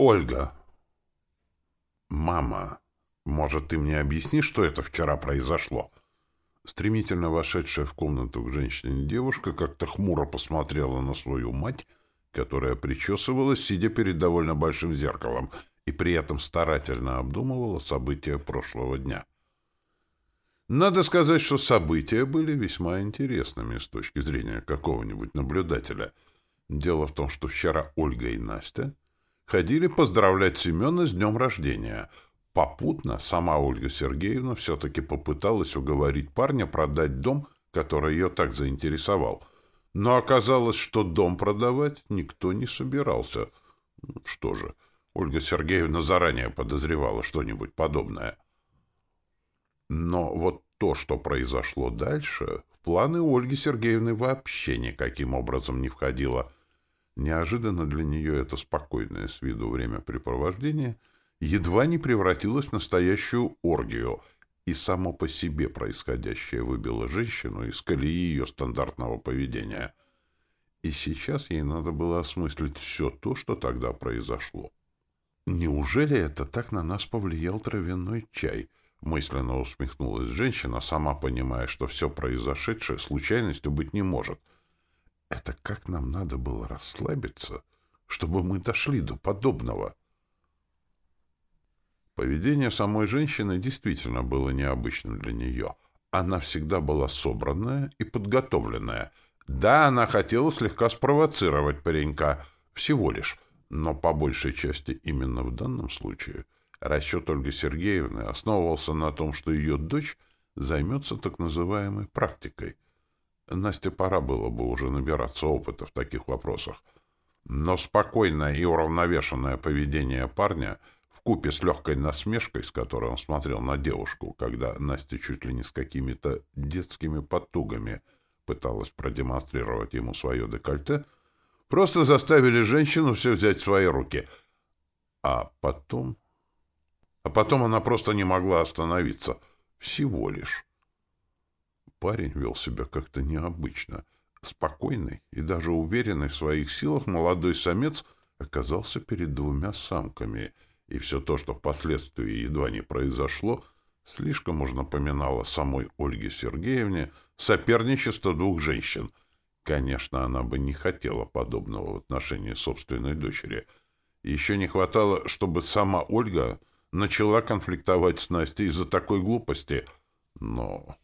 Ольга. Мама, может, ты мне объяснишь, что это вчера произошло? Стремительно вошедшая в комнату к женщине девушка как-то хмуро посмотрела на свою мать, которая причесывалась, сидя перед довольно большим зеркалом, и при этом старательно обдумывала события прошлого дня. Надо сказать, что события были весьма интересными с точки зрения какого-нибудь наблюдателя. Дело в том, что вчера Ольга и Настя ходили поздравлять Семена с днем рождения. Попутно сама Ольга Сергеевна все-таки попыталась уговорить парня продать дом, который ее так заинтересовал. Но оказалось, что дом продавать никто не собирался. Что же, Ольга Сергеевна заранее подозревала что-нибудь подобное. Но вот то, что произошло дальше, в планы Ольги Сергеевны вообще никаким образом не входило. Неожиданно для нее это спокойное с виду времяпрепровождение едва не превратилось в настоящую оргию, и само по себе происходящее выбило женщину из колеи ее стандартного поведения. И сейчас ей надо было осмыслить все то, что тогда произошло. Неужели это так на нас повлиял травяной чай? Мысленно усмехнулась женщина, сама понимая, что все произошедшее случайностью быть не может. Это как нам надо было расслабиться, чтобы мы дошли до подобного? Поведение самой женщины действительно было необычным для нее. Она всегда была собранная и подготовленная. Да, она хотела слегка спровоцировать паренька, всего лишь, но по большей части именно в данном случае — Расчет Ольги Сергеевны основывался на том, что ее дочь займется так называемой практикой. Насте пора было бы уже набираться опыта в таких вопросах. Но спокойное и уравновешенное поведение парня в купе с легкой насмешкой, с которой он смотрел на девушку, когда Настя чуть ли не с какими-то детскими потугами пыталась продемонстрировать ему свое декольте, просто заставили женщину все взять в свои руки. А потом а потом она просто не могла остановиться. Всего лишь. Парень вел себя как-то необычно. Спокойный и даже уверенный в своих силах молодой самец оказался перед двумя самками, и все то, что впоследствии едва не произошло, слишком уж напоминало самой Ольге Сергеевне соперничество двух женщин. Конечно, она бы не хотела подобного в отношении собственной дочери. Еще не хватало, чтобы сама Ольга начала конфликтовать с Настей из-за такой глупости. Но,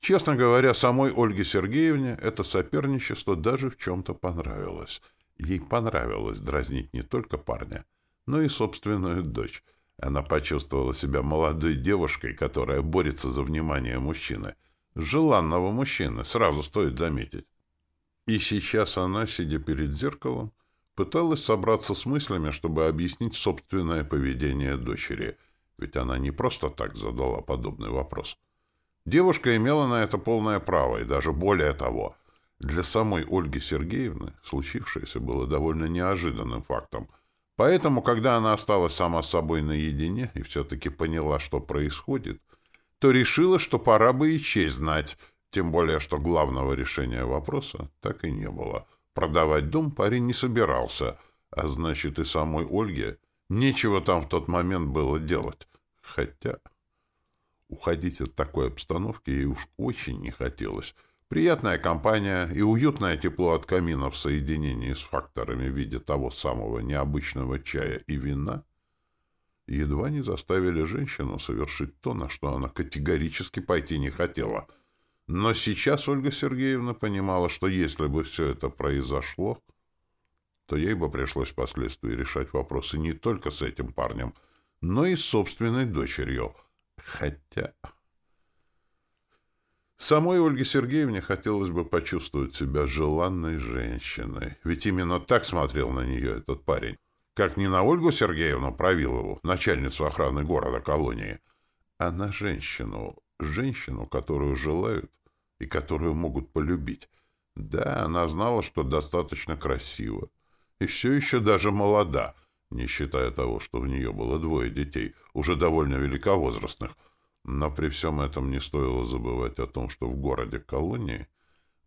честно говоря, самой Ольге Сергеевне это соперничество даже в чем-то понравилось. Ей понравилось дразнить не только парня, но и собственную дочь. Она почувствовала себя молодой девушкой, которая борется за внимание мужчины. Желанного мужчины, сразу стоит заметить. И сейчас она, сидя перед зеркалом, Пыталась собраться с мыслями, чтобы объяснить собственное поведение дочери, ведь она не просто так задала подобный вопрос. Девушка имела на это полное право, и даже более того, для самой Ольги Сергеевны случившееся было довольно неожиданным фактом. Поэтому, когда она осталась сама с собой наедине и все-таки поняла, что происходит, то решила, что пора бы и честь знать, тем более, что главного решения вопроса так и не было — Продавать дом парень не собирался, а значит и самой Ольге нечего там в тот момент было делать. Хотя уходить от такой обстановки ей уж очень не хотелось. Приятная компания и уютное тепло от камина в соединении с факторами в виде того самого необычного чая и вина едва не заставили женщину совершить то, на что она категорически пойти не хотела — но сейчас Ольга Сергеевна понимала, что если бы все это произошло, то ей бы пришлось впоследствии решать вопросы не только с этим парнем, но и с собственной дочерью. Хотя... Самой Ольге Сергеевне хотелось бы почувствовать себя желанной женщиной, ведь именно так смотрел на нее этот парень. Как не на Ольгу Сергеевну Правилову, начальницу охраны города колонии, а на женщину, женщину, которую желают и которую могут полюбить. Да, она знала, что достаточно красива. И все еще даже молода, не считая того, что в нее было двое детей, уже довольно великовозрастных. Но при всем этом не стоило забывать о том, что в городе колонии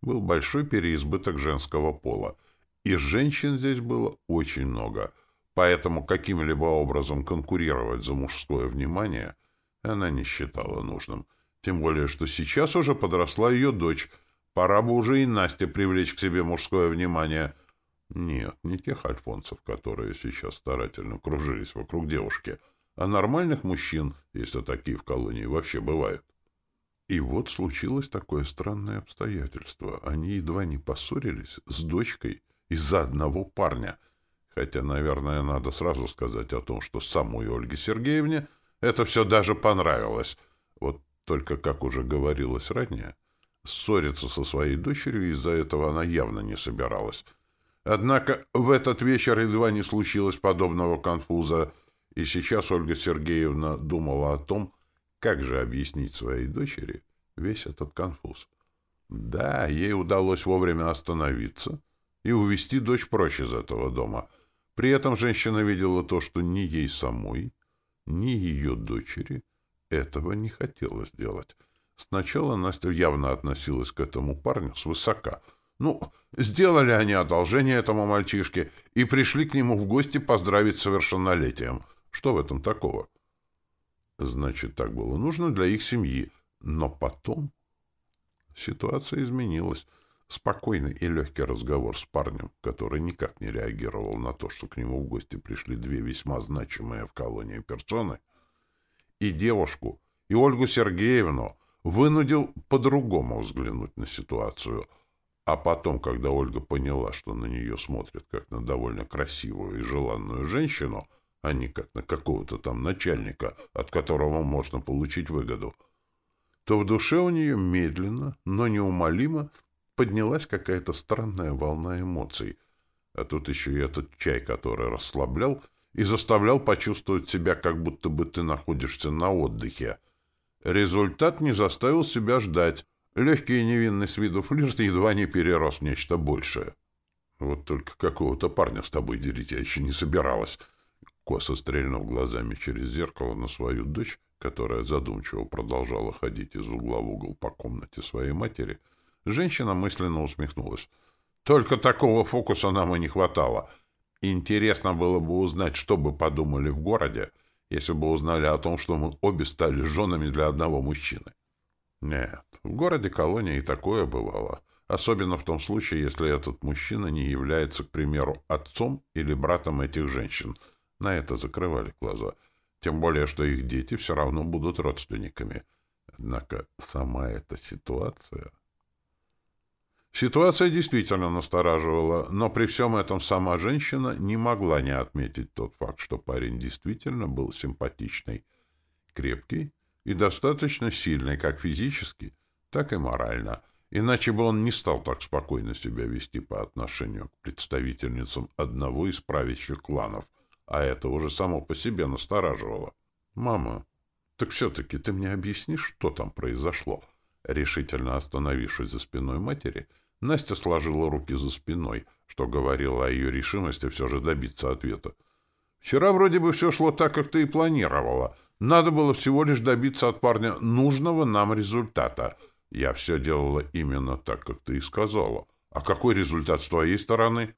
был большой переизбыток женского пола, и женщин здесь было очень много. поэтому каким-либо образом конкурировать за мужское внимание она не считала нужным. Тем более, что сейчас уже подросла ее дочь. Пора бы уже и Насте привлечь к себе мужское внимание. Нет, не тех альфонсов, которые сейчас старательно кружились вокруг девушки, а нормальных мужчин, если такие в колонии вообще бывают. И вот случилось такое странное обстоятельство. Они едва не поссорились с дочкой из-за одного парня. Хотя, наверное, надо сразу сказать о том, что самой Ольге Сергеевне это все даже понравилось. Вот только, как уже говорилось ранее, ссориться со своей дочерью из-за этого она явно не собиралась. Однако в этот вечер едва не случилось подобного конфуза, и сейчас Ольга Сергеевна думала о том, как же объяснить своей дочери весь этот конфуз. Да, ей удалось вовремя остановиться и увести дочь прочь из этого дома. При этом женщина видела то, что ни ей самой, ни ее дочери этого не хотела сделать. Сначала Настя явно относилась к этому парню свысока. Ну, сделали они одолжение этому мальчишке и пришли к нему в гости поздравить с совершеннолетием. Что в этом такого? Значит, так было нужно для их семьи. Но потом ситуация изменилась. Спокойный и легкий разговор с парнем, который никак не реагировал на то, что к нему в гости пришли две весьма значимые в колонии персоны, и девушку, и Ольгу Сергеевну вынудил по-другому взглянуть на ситуацию. А потом, когда Ольга поняла, что на нее смотрят как на довольно красивую и желанную женщину, а не как на какого-то там начальника, от которого можно получить выгоду, то в душе у нее медленно, но неумолимо поднялась какая-то странная волна эмоций. А тут еще и этот чай, который расслаблял и заставлял почувствовать себя, как будто бы ты находишься на отдыхе. Результат не заставил себя ждать. Легкий и невинный с виду флирт едва не перерос нечто большее. Вот только какого-то парня с тобой делить я еще не собиралась. Косо стрельнув глазами через зеркало на свою дочь, которая задумчиво продолжала ходить из угла в угол по комнате своей матери, — Женщина мысленно усмехнулась. Только такого фокуса нам и не хватало. Интересно было бы узнать, что бы подумали в городе, если бы узнали о том, что мы обе стали женами для одного мужчины. Нет, в городе колония и такое бывало. Особенно в том случае, если этот мужчина не является, к примеру, отцом или братом этих женщин. На это закрывали глаза. Тем более, что их дети все равно будут родственниками. Однако сама эта ситуация... Ситуация действительно настораживала, но при всем этом сама женщина не могла не отметить тот факт, что парень действительно был симпатичный, крепкий и достаточно сильный как физически, так и морально, иначе бы он не стал так спокойно себя вести по отношению к представительницам одного из правящих кланов, а это уже само по себе настораживало. «Мама, так все-таки ты мне объяснишь, что там произошло?» Решительно остановившись за спиной матери — Настя сложила руки за спиной, что говорило о ее решимости все же добиться ответа. «Вчера вроде бы все шло так, как ты и планировала. Надо было всего лишь добиться от парня нужного нам результата. Я все делала именно так, как ты и сказала. А какой результат с твоей стороны?»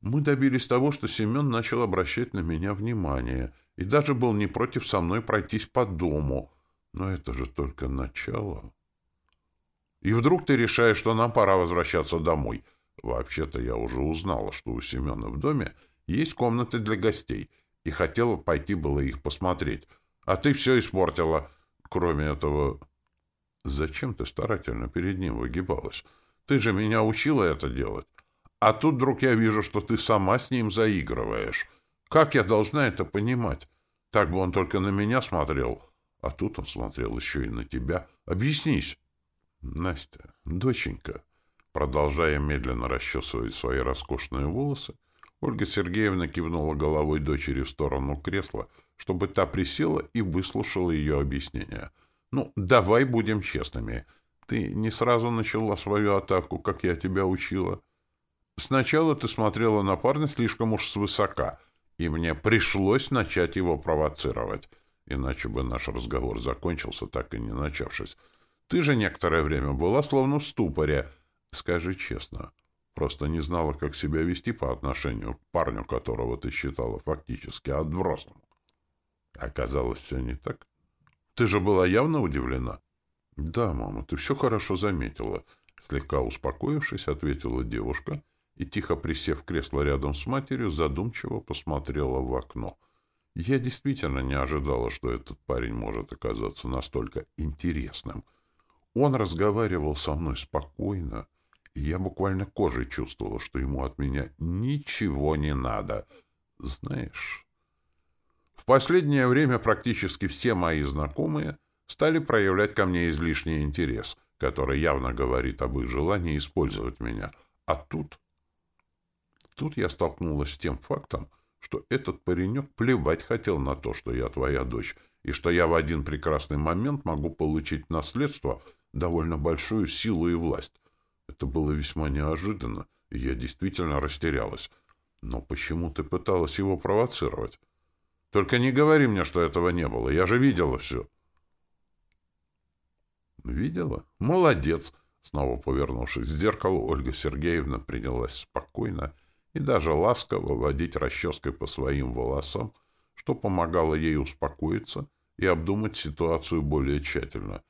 Мы добились того, что Семен начал обращать на меня внимание и даже был не против со мной пройтись по дому. Но это же только начало. И вдруг ты решаешь, что нам пора возвращаться домой. Вообще-то я уже узнала, что у Семена в доме есть комнаты для гостей, и хотела пойти было их посмотреть. А ты все испортила. Кроме этого... Зачем ты старательно перед ним выгибалась? Ты же меня учила это делать. А тут вдруг я вижу, что ты сама с ним заигрываешь. Как я должна это понимать? Так бы он только на меня смотрел. А тут он смотрел еще и на тебя. Объяснись. Настя, доченька, продолжая медленно расчесывать свои роскошные волосы, Ольга Сергеевна кивнула головой дочери в сторону кресла, чтобы та присела и выслушала ее объяснение. «Ну, давай будем честными. Ты не сразу начала свою атаку, как я тебя учила. Сначала ты смотрела на парня слишком уж свысока, и мне пришлось начать его провоцировать, иначе бы наш разговор закончился, так и не начавшись. Ты же некоторое время была словно в ступоре. Скажи честно, Просто не знала, как себя вести по отношению к парню, которого ты считала фактически отбросом. Оказалось, все не так. Ты же была явно удивлена. — Да, мама, ты все хорошо заметила. Слегка успокоившись, ответила девушка и, тихо присев в кресло рядом с матерью, задумчиво посмотрела в окно. Я действительно не ожидала, что этот парень может оказаться настолько интересным. Он разговаривал со мной спокойно, и я буквально кожей чувствовала, что ему от меня ничего не надо. Знаешь, последнее время практически все мои знакомые стали проявлять ко мне излишний интерес, который явно говорит об их желании использовать меня. А тут... Тут я столкнулась с тем фактом, что этот паренек плевать хотел на то, что я твоя дочь, и что я в один прекрасный момент могу получить наследство, довольно большую силу и власть. Это было весьма неожиданно, и я действительно растерялась. Но почему ты пыталась его провоцировать? Только не говори мне, что этого не было. Я же видела все. Видела? Молодец. Снова повернувшись к зеркалу, Ольга Сергеевна принялась спокойно и даже ласково водить расческой по своим волосам, что помогало ей успокоиться и обдумать ситуацию более тщательно.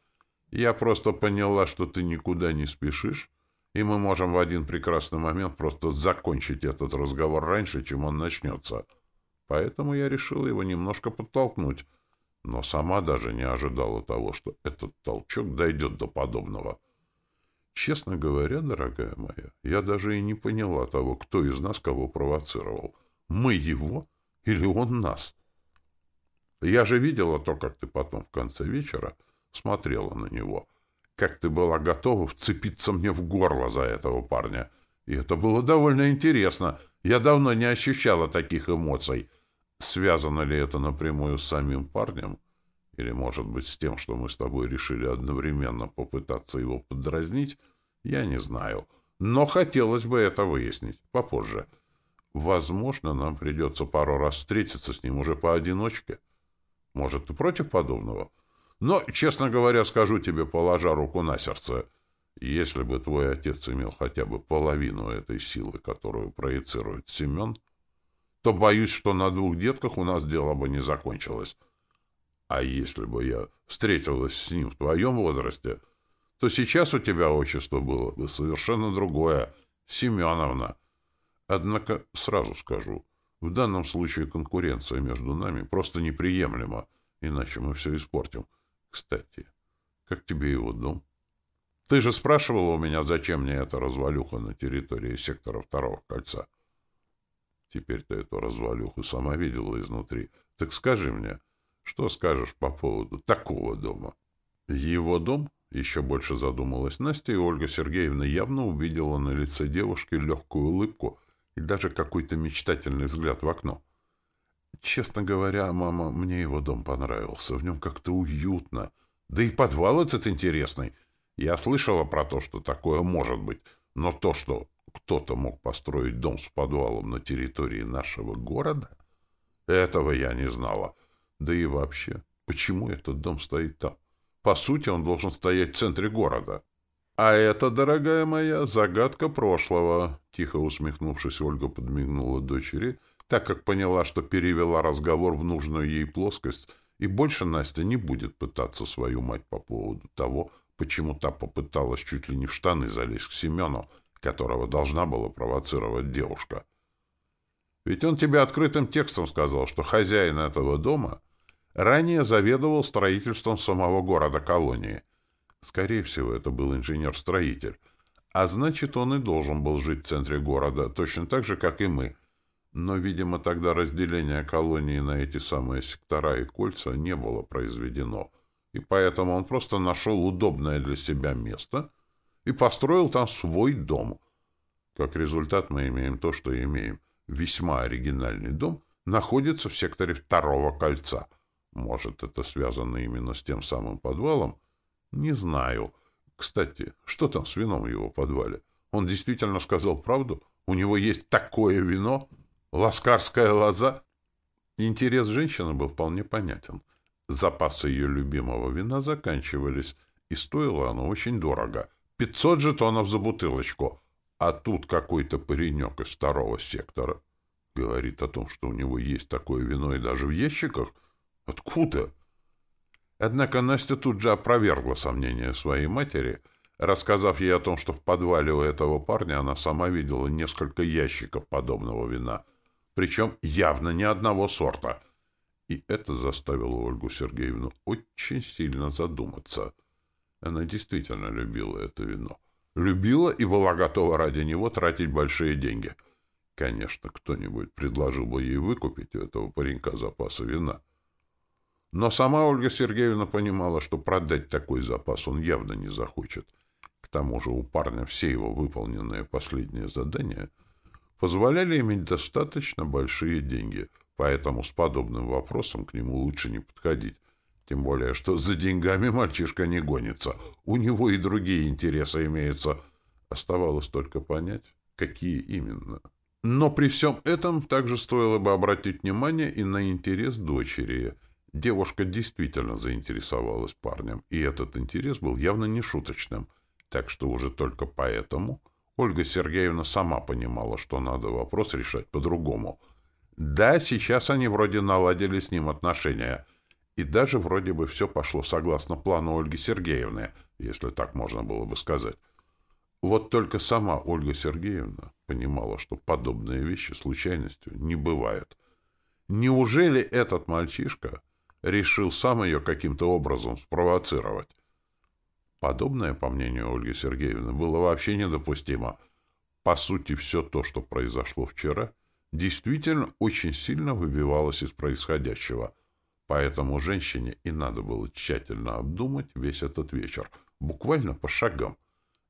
Я просто поняла, что ты никуда не спешишь, и мы можем в один прекрасный момент просто закончить этот разговор раньше, чем он начнется. Поэтому я решила его немножко подтолкнуть, но сама даже не ожидала того, что этот толчок дойдет до подобного. Честно говоря, дорогая моя, я даже и не поняла того, кто из нас кого провоцировал. Мы его или он нас? Я же видела то, как ты потом в конце вечера смотрела на него — как ты была готова вцепиться мне в горло за этого парня. И это было довольно интересно. Я давно не ощущала таких эмоций. Связано ли это напрямую с самим парнем? Или, может быть, с тем, что мы с тобой решили одновременно попытаться его подразнить? Я не знаю. Но хотелось бы это выяснить попозже. Возможно, нам придется пару раз встретиться с ним уже поодиночке. Может, ты против подобного?» Но, честно говоря, скажу тебе, положа руку на сердце, если бы твой отец имел хотя бы половину этой силы, которую проецирует Семен, то боюсь, что на двух детках у нас дело бы не закончилось. А если бы я встретилась с ним в твоем возрасте, то сейчас у тебя отчество было бы совершенно другое — Семеновна. Однако сразу скажу, в данном случае конкуренция между нами просто неприемлема, иначе мы все испортим. Кстати, как тебе его дом? Ты же спрашивала у меня, зачем мне эта развалюха на территории сектора второго кольца. Теперь ты эту развалюху сама видела изнутри. Так скажи мне, что скажешь по поводу такого дома? Его дом? Еще больше задумалась Настя, и Ольга Сергеевна явно увидела на лице девушки легкую улыбку и даже какой-то мечтательный взгляд в окно. Честно говоря, мама, мне его дом понравился. В нем как-то уютно. Да и подвал этот интересный. Я слышала про то, что такое может быть. Но то, что кто-то мог построить дом с подвалом на территории нашего города, этого я не знала. Да и вообще, почему этот дом стоит там? По сути, он должен стоять в центре города. А это, дорогая моя, загадка прошлого. Тихо усмехнувшись, Ольга подмигнула дочери — так как поняла, что перевела разговор в нужную ей плоскость, и больше Настя не будет пытаться свою мать по поводу того, почему та попыталась чуть ли не в штаны залезть к Семену, которого должна была провоцировать девушка. Ведь он тебе открытым текстом сказал, что хозяин этого дома ранее заведовал строительством самого города-колонии. Скорее всего, это был инженер-строитель. А значит, он и должен был жить в центре города, точно так же, как и мы — но, видимо, тогда разделение колонии на эти самые сектора и кольца не было произведено, и поэтому он просто нашел удобное для себя место и построил там свой дом. Как результат мы имеем то, что имеем. Весьма оригинальный дом находится в секторе второго кольца. Может, это связано именно с тем самым подвалом? Не знаю. Кстати, что там с вином в его подвале? Он действительно сказал правду? У него есть такое вино? Ласкарская лоза? Интерес женщины был вполне понятен. Запасы ее любимого вина заканчивались, и стоило оно очень дорого. 500 жетонов за бутылочку. А тут какой-то паренек из второго сектора говорит о том, что у него есть такое вино и даже в ящиках. Откуда? Однако Настя тут же опровергла сомнения своей матери, рассказав ей о том, что в подвале у этого парня она сама видела несколько ящиков подобного вина, причем явно не одного сорта. И это заставило Ольгу Сергеевну очень сильно задуматься. Она действительно любила это вино. Любила и была готова ради него тратить большие деньги. Конечно, кто-нибудь предложил бы ей выкупить у этого паренька запасы вина. Но сама Ольга Сергеевна понимала, что продать такой запас он явно не захочет. К тому же у парня все его выполненные последние задания позволяли иметь достаточно большие деньги, поэтому с подобным вопросом к нему лучше не подходить. Тем более, что за деньгами мальчишка не гонится. У него и другие интересы имеются. Оставалось только понять, какие именно. Но при всем этом также стоило бы обратить внимание и на интерес дочери. Девушка действительно заинтересовалась парнем, и этот интерес был явно не шуточным. Так что уже только поэтому Ольга Сергеевна сама понимала, что надо вопрос решать по-другому. Да, сейчас они вроде наладили с ним отношения — и даже вроде бы все пошло согласно плану Ольги Сергеевны, если так можно было бы сказать. Вот только сама Ольга Сергеевна понимала, что подобные вещи случайностью не бывают. Неужели этот мальчишка решил сам ее каким-то образом спровоцировать? Подобное, по мнению Ольги Сергеевны, было вообще недопустимо. По сути, все то, что произошло вчера, действительно очень сильно выбивалось из происходящего — Поэтому женщине и надо было тщательно обдумать весь этот вечер, буквально по шагам.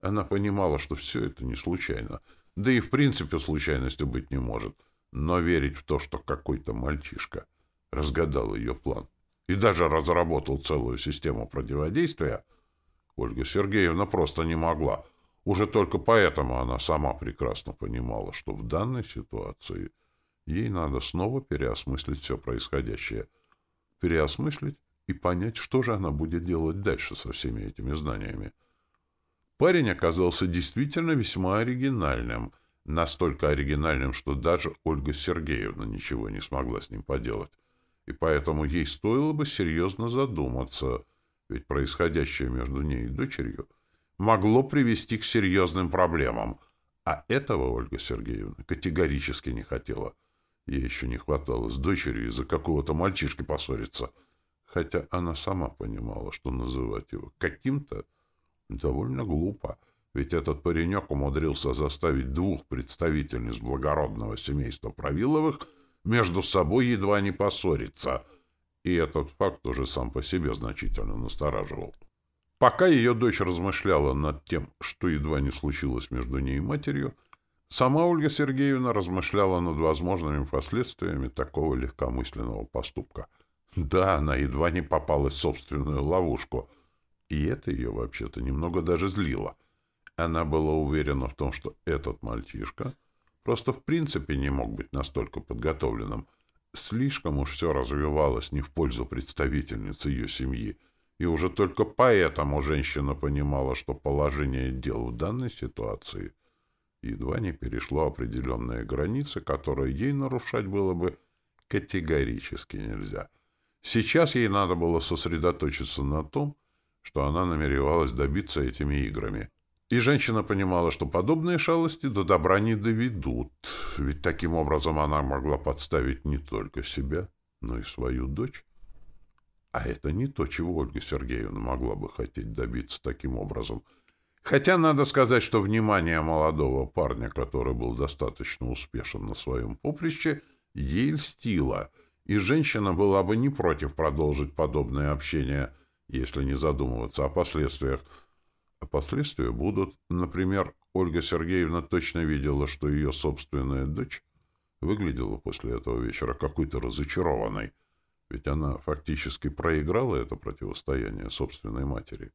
Она понимала, что все это не случайно, да и в принципе случайностью быть не может, но верить в то, что какой-то мальчишка разгадал ее план и даже разработал целую систему противодействия, Ольга Сергеевна просто не могла. Уже только поэтому она сама прекрасно понимала, что в данной ситуации ей надо снова переосмыслить все происходящее — переосмыслить и понять, что же она будет делать дальше со всеми этими знаниями. Парень оказался действительно весьма оригинальным, настолько оригинальным, что даже Ольга Сергеевна ничего не смогла с ним поделать. И поэтому ей стоило бы серьезно задуматься, ведь происходящее между ней и дочерью могло привести к серьезным проблемам, а этого Ольга Сергеевна категорически не хотела — Ей еще не хватало с дочерью из-за какого-то мальчишки поссориться. Хотя она сама понимала, что называть его каким-то довольно глупо. Ведь этот паренек умудрился заставить двух представительниц благородного семейства Правиловых между собой едва не поссориться. И этот факт уже сам по себе значительно настораживал. Пока ее дочь размышляла над тем, что едва не случилось между ней и матерью, Сама Ольга Сергеевна размышляла над возможными последствиями такого легкомысленного поступка. Да, она едва не попалась в собственную ловушку, и это ее вообще-то немного даже злило. Она была уверена в том, что этот мальчишка просто в принципе не мог быть настолько подготовленным. Слишком уж все развивалось не в пользу представительницы ее семьи, и уже только поэтому женщина понимала, что положение дел в данной ситуации — едва не перешло определенные границы, которые ей нарушать было бы категорически нельзя. Сейчас ей надо было сосредоточиться на том, что она намеревалась добиться этими играми. И женщина понимала, что подобные шалости до добра не доведут, ведь таким образом она могла подставить не только себя, но и свою дочь. А это не то, чего Ольга Сергеевна могла бы хотеть добиться таким образом — Хотя надо сказать, что внимание молодого парня, который был достаточно успешен на своем поприще, ей льстило, и женщина была бы не против продолжить подобное общение, если не задумываться о последствиях. А последствия будут, например, Ольга Сергеевна точно видела, что ее собственная дочь выглядела после этого вечера какой-то разочарованной, ведь она фактически проиграла это противостояние собственной матери.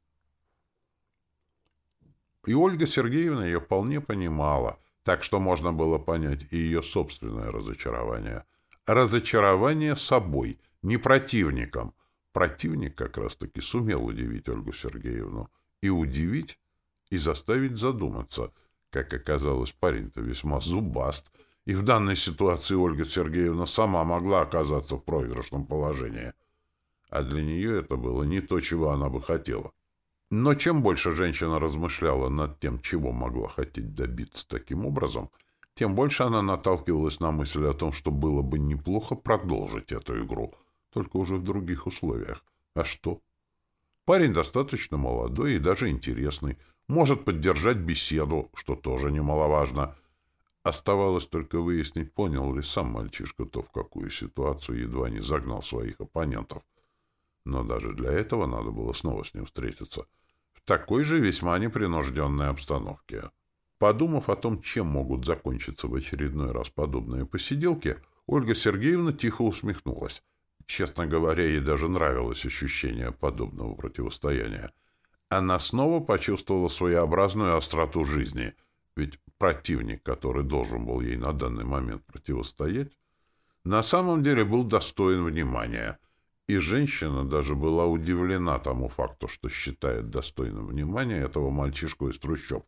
И Ольга Сергеевна ее вполне понимала, так что можно было понять и ее собственное разочарование. Разочарование собой, не противником. Противник как раз-таки сумел удивить Ольгу Сергеевну. И удивить, и заставить задуматься. Как оказалось, парень-то весьма зубаст, и в данной ситуации Ольга Сергеевна сама могла оказаться в проигрышном положении. А для нее это было не то, чего она бы хотела. Но чем больше женщина размышляла над тем, чего могла хотеть добиться таким образом, тем больше она наталкивалась на мысль о том, что было бы неплохо продолжить эту игру, только уже в других условиях. А что? Парень достаточно молодой и даже интересный, может поддержать беседу, что тоже немаловажно. Оставалось только выяснить, понял ли сам мальчишка то, в какую ситуацию едва не загнал своих оппонентов. Но даже для этого надо было снова с ним встретиться — такой же весьма непринужденной обстановке. Подумав о том, чем могут закончиться в очередной раз подобные посиделки, Ольга Сергеевна тихо усмехнулась. Честно говоря, ей даже нравилось ощущение подобного противостояния. Она снова почувствовала своеобразную остроту жизни, ведь противник, который должен был ей на данный момент противостоять, на самом деле был достоин внимания — и женщина даже была удивлена тому факту, что считает достойным внимания этого мальчишку из трущоб.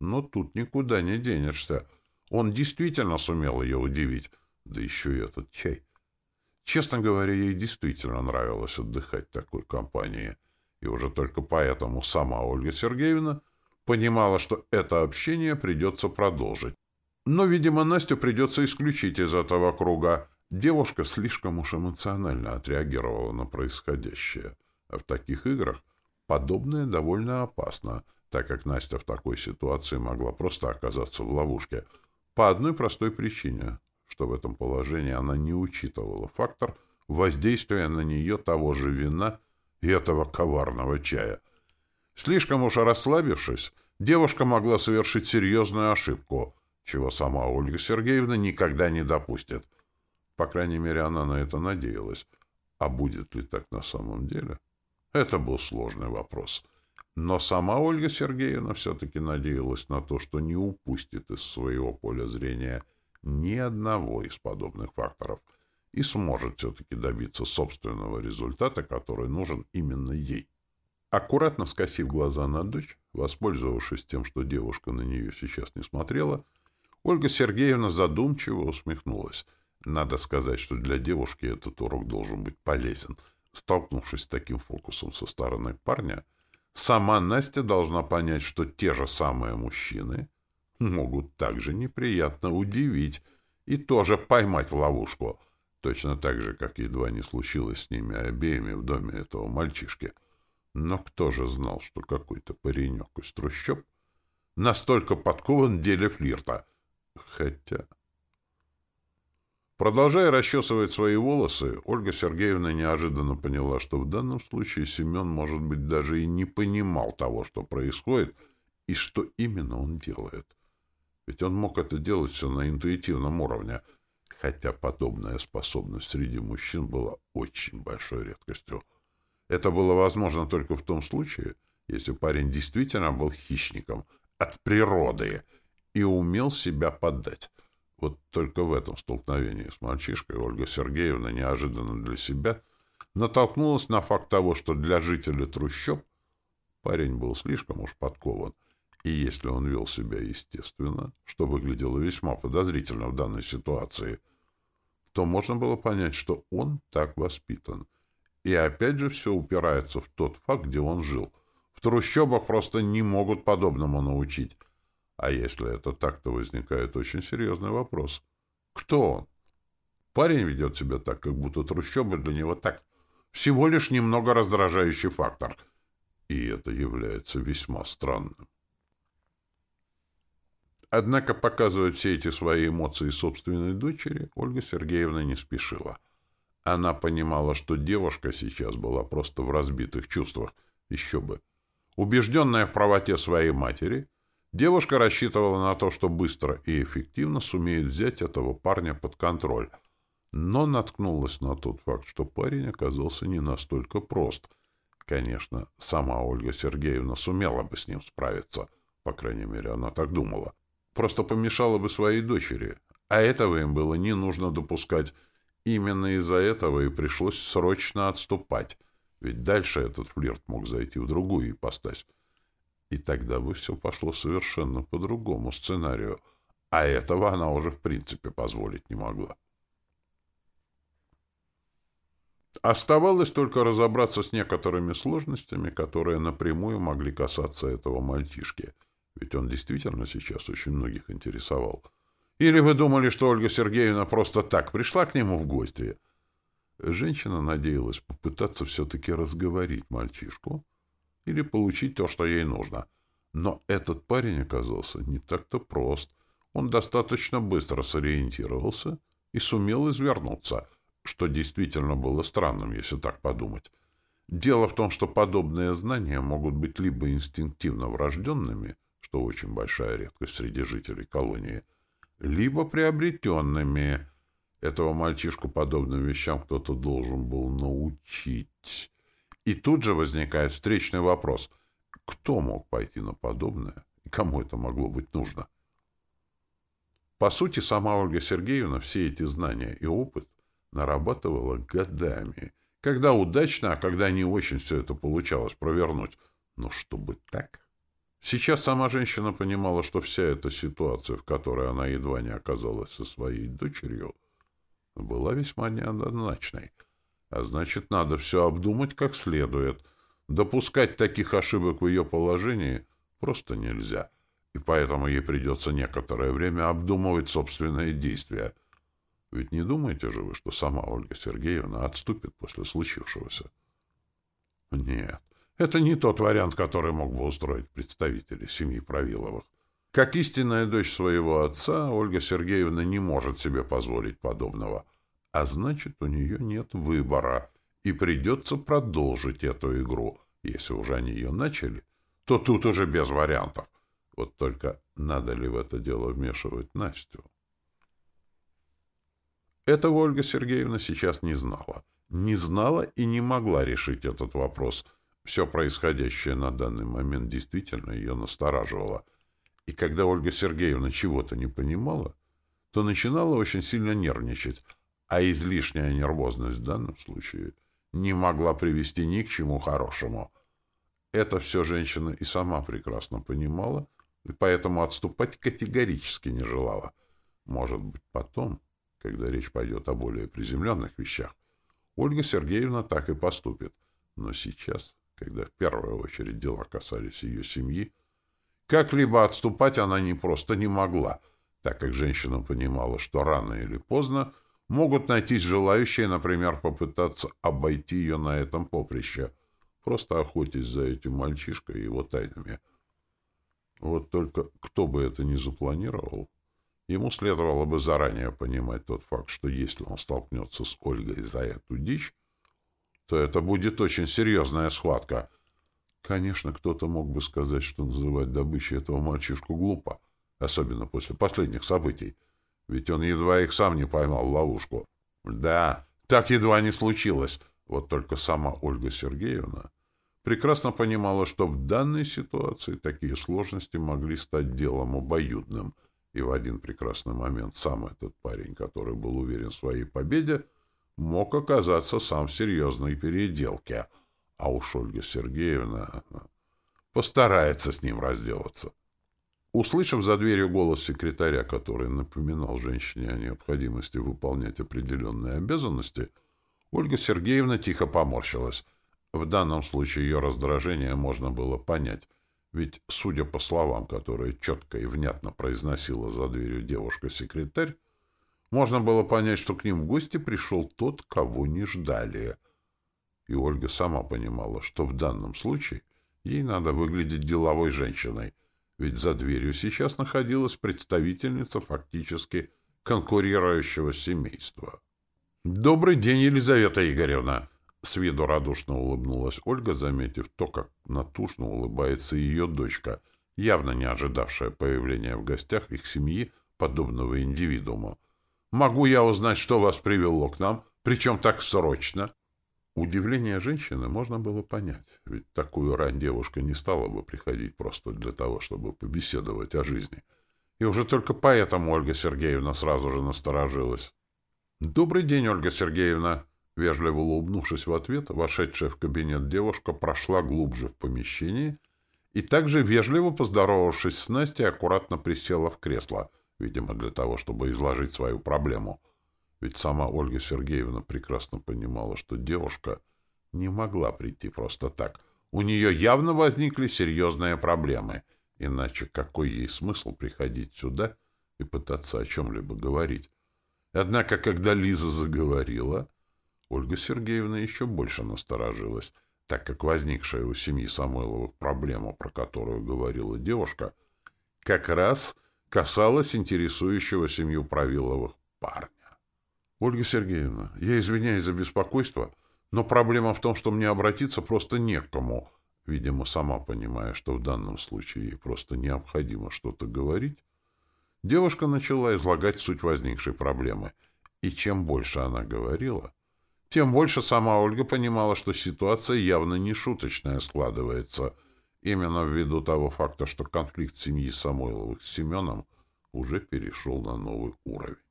Но тут никуда не денешься. Он действительно сумел ее удивить. Да еще и этот чай. Честно говоря, ей действительно нравилось отдыхать в такой компании. И уже только поэтому сама Ольга Сергеевна понимала, что это общение придется продолжить. Но, видимо, Настю придется исключить из этого круга — Девушка слишком уж эмоционально отреагировала на происходящее. А в таких играх подобное довольно опасно, так как Настя в такой ситуации могла просто оказаться в ловушке. По одной простой причине, что в этом положении она не учитывала фактор воздействия на нее того же вина и этого коварного чая. Слишком уж расслабившись, девушка могла совершить серьезную ошибку, чего сама Ольга Сергеевна никогда не допустит. По крайней мере, она на это надеялась. А будет ли так на самом деле? Это был сложный вопрос. Но сама Ольга Сергеевна все-таки надеялась на то, что не упустит из своего поля зрения ни одного из подобных факторов и сможет все-таки добиться собственного результата, который нужен именно ей. Аккуратно скосив глаза на дочь, воспользовавшись тем, что девушка на нее сейчас не смотрела, Ольга Сергеевна задумчиво усмехнулась — надо сказать, что для девушки этот урок должен быть полезен. Столкнувшись с таким фокусом со стороны парня, сама Настя должна понять, что те же самые мужчины могут также неприятно удивить и тоже поймать в ловушку, точно так же, как едва не случилось с ними обеими в доме этого мальчишки. Но кто же знал, что какой-то паренек из трущоб настолько подкован деле флирта? Хотя... Продолжая расчесывать свои волосы, Ольга Сергеевна неожиданно поняла, что в данном случае Семен, может быть, даже и не понимал того, что происходит, и что именно он делает. Ведь он мог это делать все на интуитивном уровне, хотя подобная способность среди мужчин была очень большой редкостью. Это было возможно только в том случае, если парень действительно был хищником от природы и умел себя поддать. Вот только в этом столкновении с мальчишкой Ольга Сергеевна неожиданно для себя натолкнулась на факт того, что для жителя трущоб парень был слишком уж подкован, и если он вел себя естественно, что выглядело весьма подозрительно в данной ситуации, то можно было понять, что он так воспитан. И опять же все упирается в тот факт, где он жил. В трущобах просто не могут подобному научить. А если это так, то возникает очень серьезный вопрос. Кто он? Парень ведет себя так, как будто трущобы для него так. Всего лишь немного раздражающий фактор. И это является весьма странным. Однако показывать все эти свои эмоции собственной дочери Ольга Сергеевна не спешила. Она понимала, что девушка сейчас была просто в разбитых чувствах. Еще бы. Убежденная в правоте своей матери — Девушка рассчитывала на то, что быстро и эффективно сумеет взять этого парня под контроль, но наткнулась на тот факт, что парень оказался не настолько прост. Конечно, сама Ольга Сергеевна сумела бы с ним справиться, по крайней мере, она так думала. Просто помешала бы своей дочери, а этого им было не нужно допускать. Именно из-за этого и пришлось срочно отступать, ведь дальше этот флирт мог зайти в другую ипостась. И тогда бы все пошло совершенно по другому сценарию, а этого она уже в принципе позволить не могла. Оставалось только разобраться с некоторыми сложностями, которые напрямую могли касаться этого мальчишки, ведь он действительно сейчас очень многих интересовал. Или вы думали, что Ольга Сергеевна просто так пришла к нему в гости? Женщина надеялась попытаться все-таки разговорить мальчишку или получить то, что ей нужно. Но этот парень оказался не так-то прост. Он достаточно быстро сориентировался и сумел извернуться — что действительно было странным, если так подумать. Дело в том, что подобные знания могут быть либо инстинктивно врожденными, что очень большая редкость среди жителей колонии, либо приобретенными. Этого мальчишку подобным вещам кто-то должен был научить. И тут же возникает встречный вопрос. Кто мог пойти на подобное? И кому это могло быть нужно? По сути, сама Ольга Сергеевна все эти знания и опыт нарабатывала годами. Когда удачно, а когда не очень все это получалось провернуть. Но чтобы так... Сейчас сама женщина понимала, что вся эта ситуация, в которой она едва не оказалась со своей дочерью, была весьма неоднозначной. А значит, надо все обдумать как следует. Допускать таких ошибок в ее положении просто нельзя. И поэтому ей придется некоторое время обдумывать собственные действия — ведь не думаете же вы, что сама Ольга Сергеевна отступит после случившегося? Нет, это не тот вариант, который мог бы устроить представители семьи Правиловых. Как истинная дочь своего отца, Ольга Сергеевна не может себе позволить подобного. А значит, у нее нет выбора, и придется продолжить эту игру. Если уже они ее начали, то тут уже без вариантов. Вот только надо ли в это дело вмешивать Настю? Этого Ольга Сергеевна сейчас не знала. Не знала и не могла решить этот вопрос. Все происходящее на данный момент действительно ее настораживало. И когда Ольга Сергеевна чего-то не понимала, то начинала очень сильно нервничать, а излишняя нервозность в данном случае не могла привести ни к чему хорошему. Это все женщина и сама прекрасно понимала, и поэтому отступать категорически не желала. Может быть, потом когда речь пойдет о более приземленных вещах, Ольга Сергеевна так и поступит. Но сейчас, когда в первую очередь дела касались ее семьи, как-либо отступать она не просто не могла, так как женщина понимала, что рано или поздно могут найтись желающие, например, попытаться обойти ее на этом поприще, просто охотясь за этим мальчишкой и его тайнами. Вот только кто бы это ни запланировал, Ему следовало бы заранее понимать тот факт, что если он столкнется с Ольгой за эту дичь, то это будет очень серьезная схватка. Конечно, кто-то мог бы сказать, что называть добычей этого мальчишку глупо, особенно после последних событий, ведь он едва их сам не поймал в ловушку. Да, так едва не случилось, вот только сама Ольга Сергеевна прекрасно понимала, что в данной ситуации такие сложности могли стать делом обоюдным — и в один прекрасный момент сам этот парень, который был уверен в своей победе, мог оказаться сам в серьезной переделке, а уж Ольга Сергеевна постарается с ним разделаться. Услышав за дверью голос секретаря, который напоминал женщине о необходимости выполнять определенные обязанности, Ольга Сергеевна тихо поморщилась. В данном случае ее раздражение можно было понять — ведь, судя по словам, которые четко и внятно произносила за дверью девушка-секретарь, можно было понять, что к ним в гости пришел тот, кого не ждали. И Ольга сама понимала, что в данном случае ей надо выглядеть деловой женщиной, ведь за дверью сейчас находилась представительница фактически конкурирующего семейства. «Добрый день, Елизавета Игоревна!» С виду радушно улыбнулась Ольга, заметив то, как натужно улыбается ее дочка, явно не ожидавшая появления в гостях их семьи подобного индивидуума. «Могу я узнать, что вас привело к нам, причем так срочно?» Удивление женщины можно было понять, ведь такую рань девушка не стала бы приходить просто для того, чтобы побеседовать о жизни. И уже только поэтому Ольга Сергеевна сразу же насторожилась. «Добрый день, Ольга Сергеевна!» Вежливо улыбнувшись в ответ, вошедшая в кабинет девушка прошла глубже в помещение и также, вежливо поздоровавшись с Настей, аккуратно присела в кресло, видимо, для того, чтобы изложить свою проблему. Ведь сама Ольга Сергеевна прекрасно понимала, что девушка не могла прийти просто так. У нее явно возникли серьезные проблемы, иначе какой ей смысл приходить сюда и пытаться о чем-либо говорить? Однако, когда Лиза заговорила, Ольга Сергеевна еще больше насторожилась, так как возникшая у семьи Самойловых проблема, про которую говорила девушка, как раз касалась интересующего семью Правиловых парня. «Ольга Сергеевна, я извиняюсь за беспокойство, но проблема в том, что мне обратиться просто некому. Видимо, сама понимая, что в данном случае ей просто необходимо что-то говорить, девушка начала излагать суть возникшей проблемы. И чем больше она говорила, тем больше сама Ольга понимала, что ситуация явно не шуточная складывается, именно ввиду того факта, что конфликт семьи Самойловых с Семеном уже перешел на новый уровень.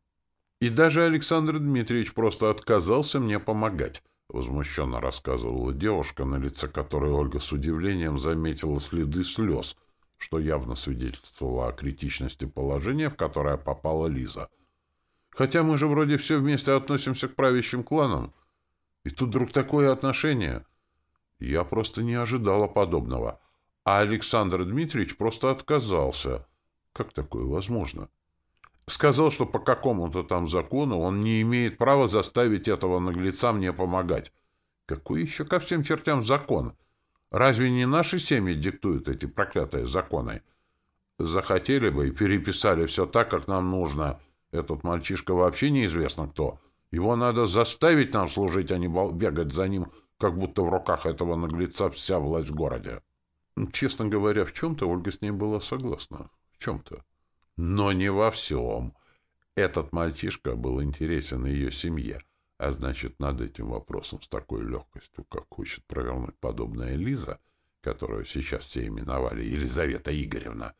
И даже Александр Дмитриевич просто отказался мне помогать, возмущенно рассказывала девушка, на лице которой Ольга с удивлением заметила следы слез, что явно свидетельствовало о критичности положения, в которое попала Лиза. Хотя мы же вроде все вместе относимся к правящим кланам, и тут вдруг такое отношение. Я просто не ожидала подобного. А Александр Дмитриевич просто отказался. Как такое возможно? Сказал, что по какому-то там закону он не имеет права заставить этого наглеца мне помогать. Какой еще ко всем чертям закон? Разве не наши семьи диктуют эти проклятые законы? Захотели бы и переписали все так, как нам нужно. Этот мальчишка вообще неизвестно кто. Его надо заставить нам служить, а не бегать за ним, как будто в руках этого наглеца вся власть в городе. Честно говоря, в чем-то Ольга с ней была согласна. В чем-то. Но не во всем. Этот мальчишка был интересен ее семье, а значит, над этим вопросом с такой легкостью, как хочет провернуть подобная Лиза, которую сейчас все именовали Елизавета Игоревна,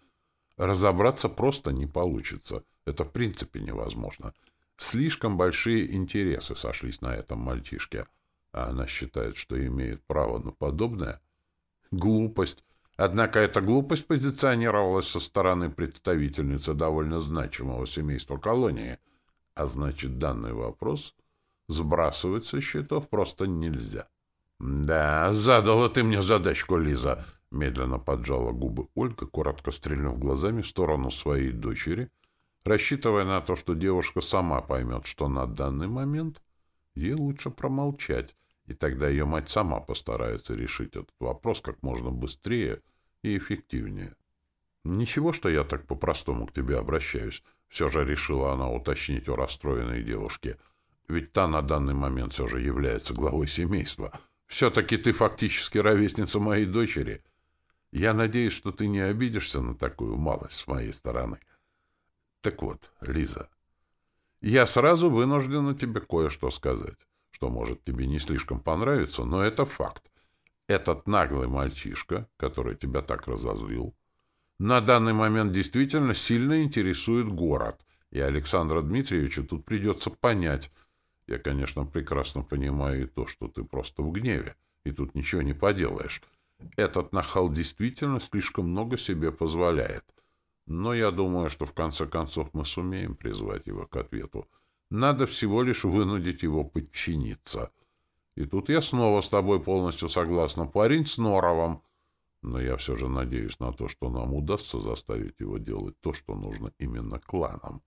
разобраться просто не получится. Это в принципе невозможно. — Слишком большие интересы сошлись на этом мальчишке, а она считает, что имеет право на подобное. Глупость. Однако эта глупость позиционировалась со стороны представительницы довольно значимого семейства колонии, а значит, данный вопрос сбрасывать со счетов просто нельзя. «Да, задала ты мне задачку, Лиза!» Медленно поджала губы Ольга, коротко стрельнув глазами в сторону своей дочери — рассчитывая на то, что девушка сама поймет, что на данный момент ей лучше промолчать, и тогда ее мать сама постарается решить этот вопрос как можно быстрее и эффективнее. «Ничего, что я так по-простому к тебе обращаюсь», — все же решила она уточнить у расстроенной девушки. «Ведь та на данный момент все же является главой семейства. Все-таки ты фактически ровесница моей дочери. Я надеюсь, что ты не обидишься на такую малость с моей стороны». Так вот, Лиза, я сразу вынуждена тебе кое-что сказать, что может тебе не слишком понравиться, но это факт. Этот наглый мальчишка, который тебя так разозлил, на данный момент действительно сильно интересует город, и Александра Дмитриевича тут придется понять. Я, конечно, прекрасно понимаю и то, что ты просто в гневе, и тут ничего не поделаешь. Этот нахал действительно слишком много себе позволяет — но я думаю, что в конце концов мы сумеем призвать его к ответу. Надо всего лишь вынудить его подчиниться. И тут я снова с тобой полностью согласна. Парень с норовом. Но я все же надеюсь на то, что нам удастся заставить его делать то, что нужно именно кланам.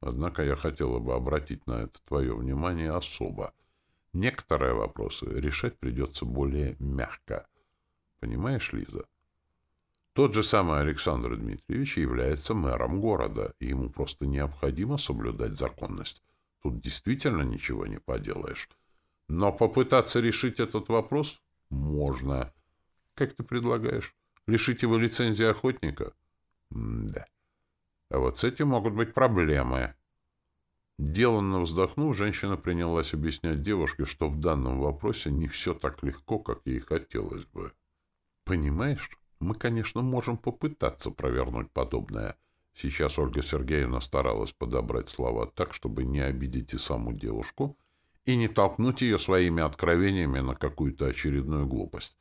Однако я хотела бы обратить на это твое внимание особо. Некоторые вопросы решать придется более мягко. Понимаешь, Лиза? — тот же самый Александр Дмитриевич является мэром города, и ему просто необходимо соблюдать законность. Тут действительно ничего не поделаешь. Но попытаться решить этот вопрос можно. Как ты предлагаешь? Лишить его лицензии охотника? М да. А вот с этим могут быть проблемы. Деланно вздохнув, женщина принялась объяснять девушке, что в данном вопросе не все так легко, как ей хотелось бы. Понимаешь? Мы, конечно, можем попытаться провернуть подобное. Сейчас Ольга Сергеевна старалась подобрать слова так, чтобы не обидеть и саму девушку, и не толкнуть ее своими откровениями на какую-то очередную глупость.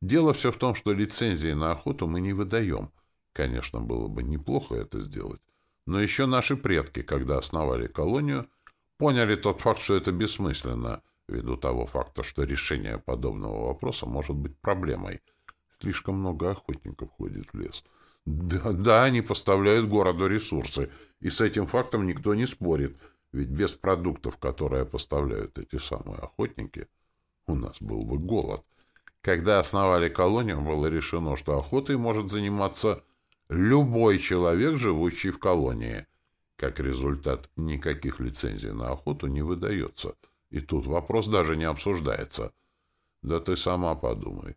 Дело все в том, что лицензии на охоту мы не выдаем. Конечно, было бы неплохо это сделать. Но еще наши предки, когда основали колонию, поняли тот факт, что это бессмысленно, ввиду того факта, что решение подобного вопроса может быть проблемой. Слишком много охотников ходит в лес. Да, да, они поставляют городу ресурсы, и с этим фактом никто не спорит, ведь без продуктов, которые поставляют эти самые охотники, у нас был бы голод. Когда основали колонию, было решено, что охотой может заниматься любой человек, живущий в колонии. Как результат, никаких лицензий на охоту не выдается. И тут вопрос даже не обсуждается. Да ты сама подумай.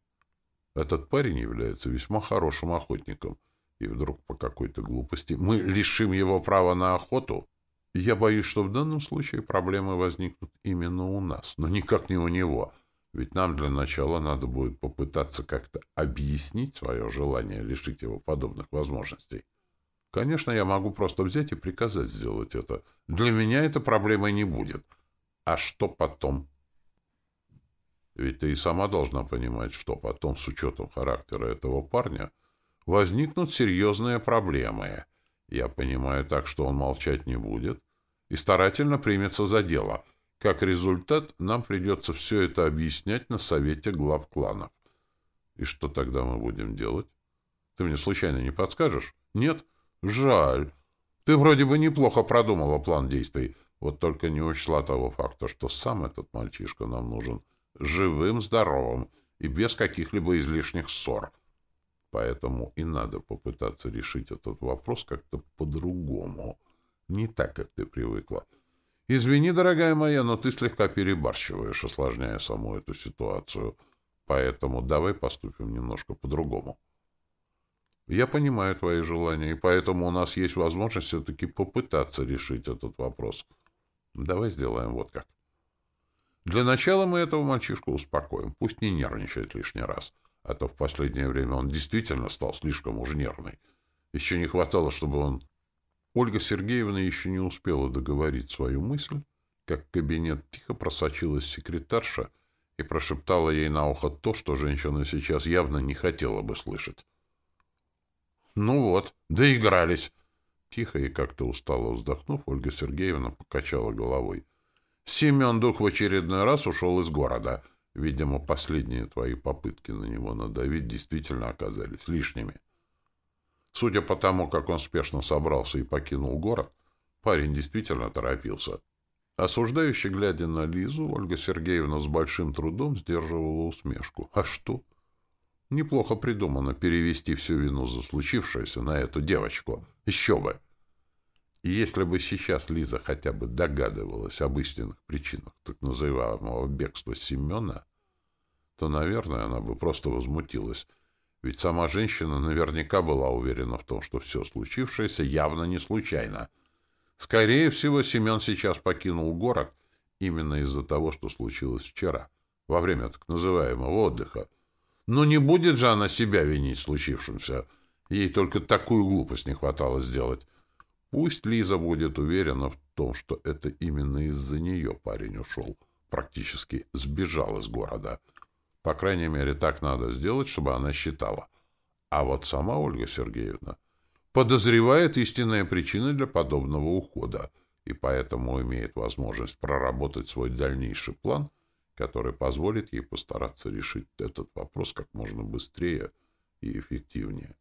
Этот парень является весьма хорошим охотником. И вдруг по какой-то глупости мы лишим его права на охоту? Я боюсь, что в данном случае проблемы возникнут именно у нас, но никак не у него. Ведь нам для начала надо будет попытаться как-то объяснить свое желание лишить его подобных возможностей. Конечно, я могу просто взять и приказать сделать это. Для меня это проблемой не будет. А что потом? Ведь ты и сама должна понимать, что потом, с учетом характера этого парня, возникнут серьезные проблемы. Я понимаю так, что он молчать не будет и старательно примется за дело. Как результат, нам придется все это объяснять на совете глав кланов. И что тогда мы будем делать? Ты мне случайно не подскажешь? Нет? Жаль. Ты вроде бы неплохо продумала план действий, вот только не учла того факта, что сам этот мальчишка нам нужен — живым, здоровым и без каких-либо излишних ссор. Поэтому и надо попытаться решить этот вопрос как-то по-другому. Не так, как ты привыкла. Извини, дорогая моя, но ты слегка перебарщиваешь, осложняя саму эту ситуацию. Поэтому давай поступим немножко по-другому. Я понимаю твои желания, и поэтому у нас есть возможность все-таки попытаться решить этот вопрос. Давай сделаем вот как. Для начала мы этого мальчишку успокоим, пусть не нервничает лишний раз, а то в последнее время он действительно стал слишком уж нервный. Еще не хватало, чтобы он... Ольга Сергеевна еще не успела договорить свою мысль, как в кабинет тихо просочилась секретарша и прошептала ей на ухо то, что женщина сейчас явно не хотела бы слышать. «Ну вот, доигрались!» Тихо и как-то устало вздохнув, Ольга Сергеевна покачала головой. Семен Дух в очередной раз ушел из города. Видимо, последние твои попытки на него надавить действительно оказались лишними. Судя по тому, как он спешно собрался и покинул город, парень действительно торопился. Осуждающий, глядя на Лизу, Ольга Сергеевна с большим трудом сдерживала усмешку. А что? Неплохо придумано перевести всю вину за случившееся на эту девочку. Еще бы! И если бы сейчас Лиза хотя бы догадывалась об истинных причинах так называемого бегства Семена, то, наверное, она бы просто возмутилась. Ведь сама женщина наверняка была уверена в том, что все случившееся явно не случайно. Скорее всего, Семен сейчас покинул город именно из-за того, что случилось вчера, во время так называемого отдыха. Но не будет же она себя винить в случившемся. Ей только такую глупость не хватало сделать. Пусть Лиза будет уверена в том, что это именно из-за нее парень ушел, практически сбежал из города. По крайней мере, так надо сделать, чтобы она считала. А вот сама Ольга Сергеевна подозревает истинные причины для подобного ухода и поэтому имеет возможность проработать свой дальнейший план, который позволит ей постараться решить этот вопрос как можно быстрее и эффективнее.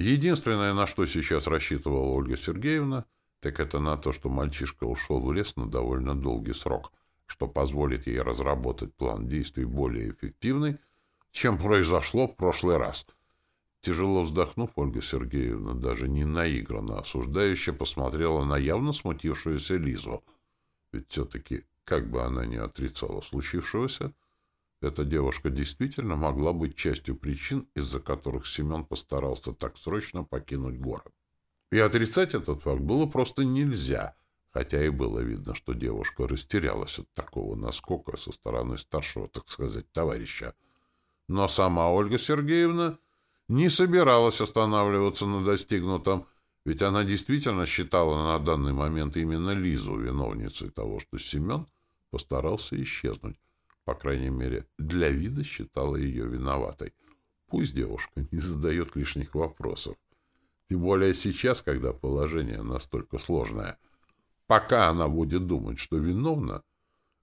Единственное, на что сейчас рассчитывала Ольга Сергеевна, так это на то, что мальчишка ушел в лес на довольно долгий срок, что позволит ей разработать план действий более эффективный, чем произошло в прошлый раз. Тяжело вздохнув, Ольга Сергеевна даже не наигранно осуждающе посмотрела на явно смутившуюся Лизу. Ведь все-таки, как бы она ни отрицала случившегося, эта девушка действительно могла быть частью причин, из-за которых Семен постарался так срочно покинуть город. И отрицать этот факт было просто нельзя, хотя и было видно, что девушка растерялась от такого наскока со стороны старшего, так сказать, товарища. Но сама Ольга Сергеевна не собиралась останавливаться на достигнутом, ведь она действительно считала на данный момент именно Лизу виновницей того, что Семен постарался исчезнуть По крайней мере, для вида считала ее виноватой. Пусть девушка не задает лишних вопросов. Тем более сейчас, когда положение настолько сложное. Пока она будет думать, что виновна,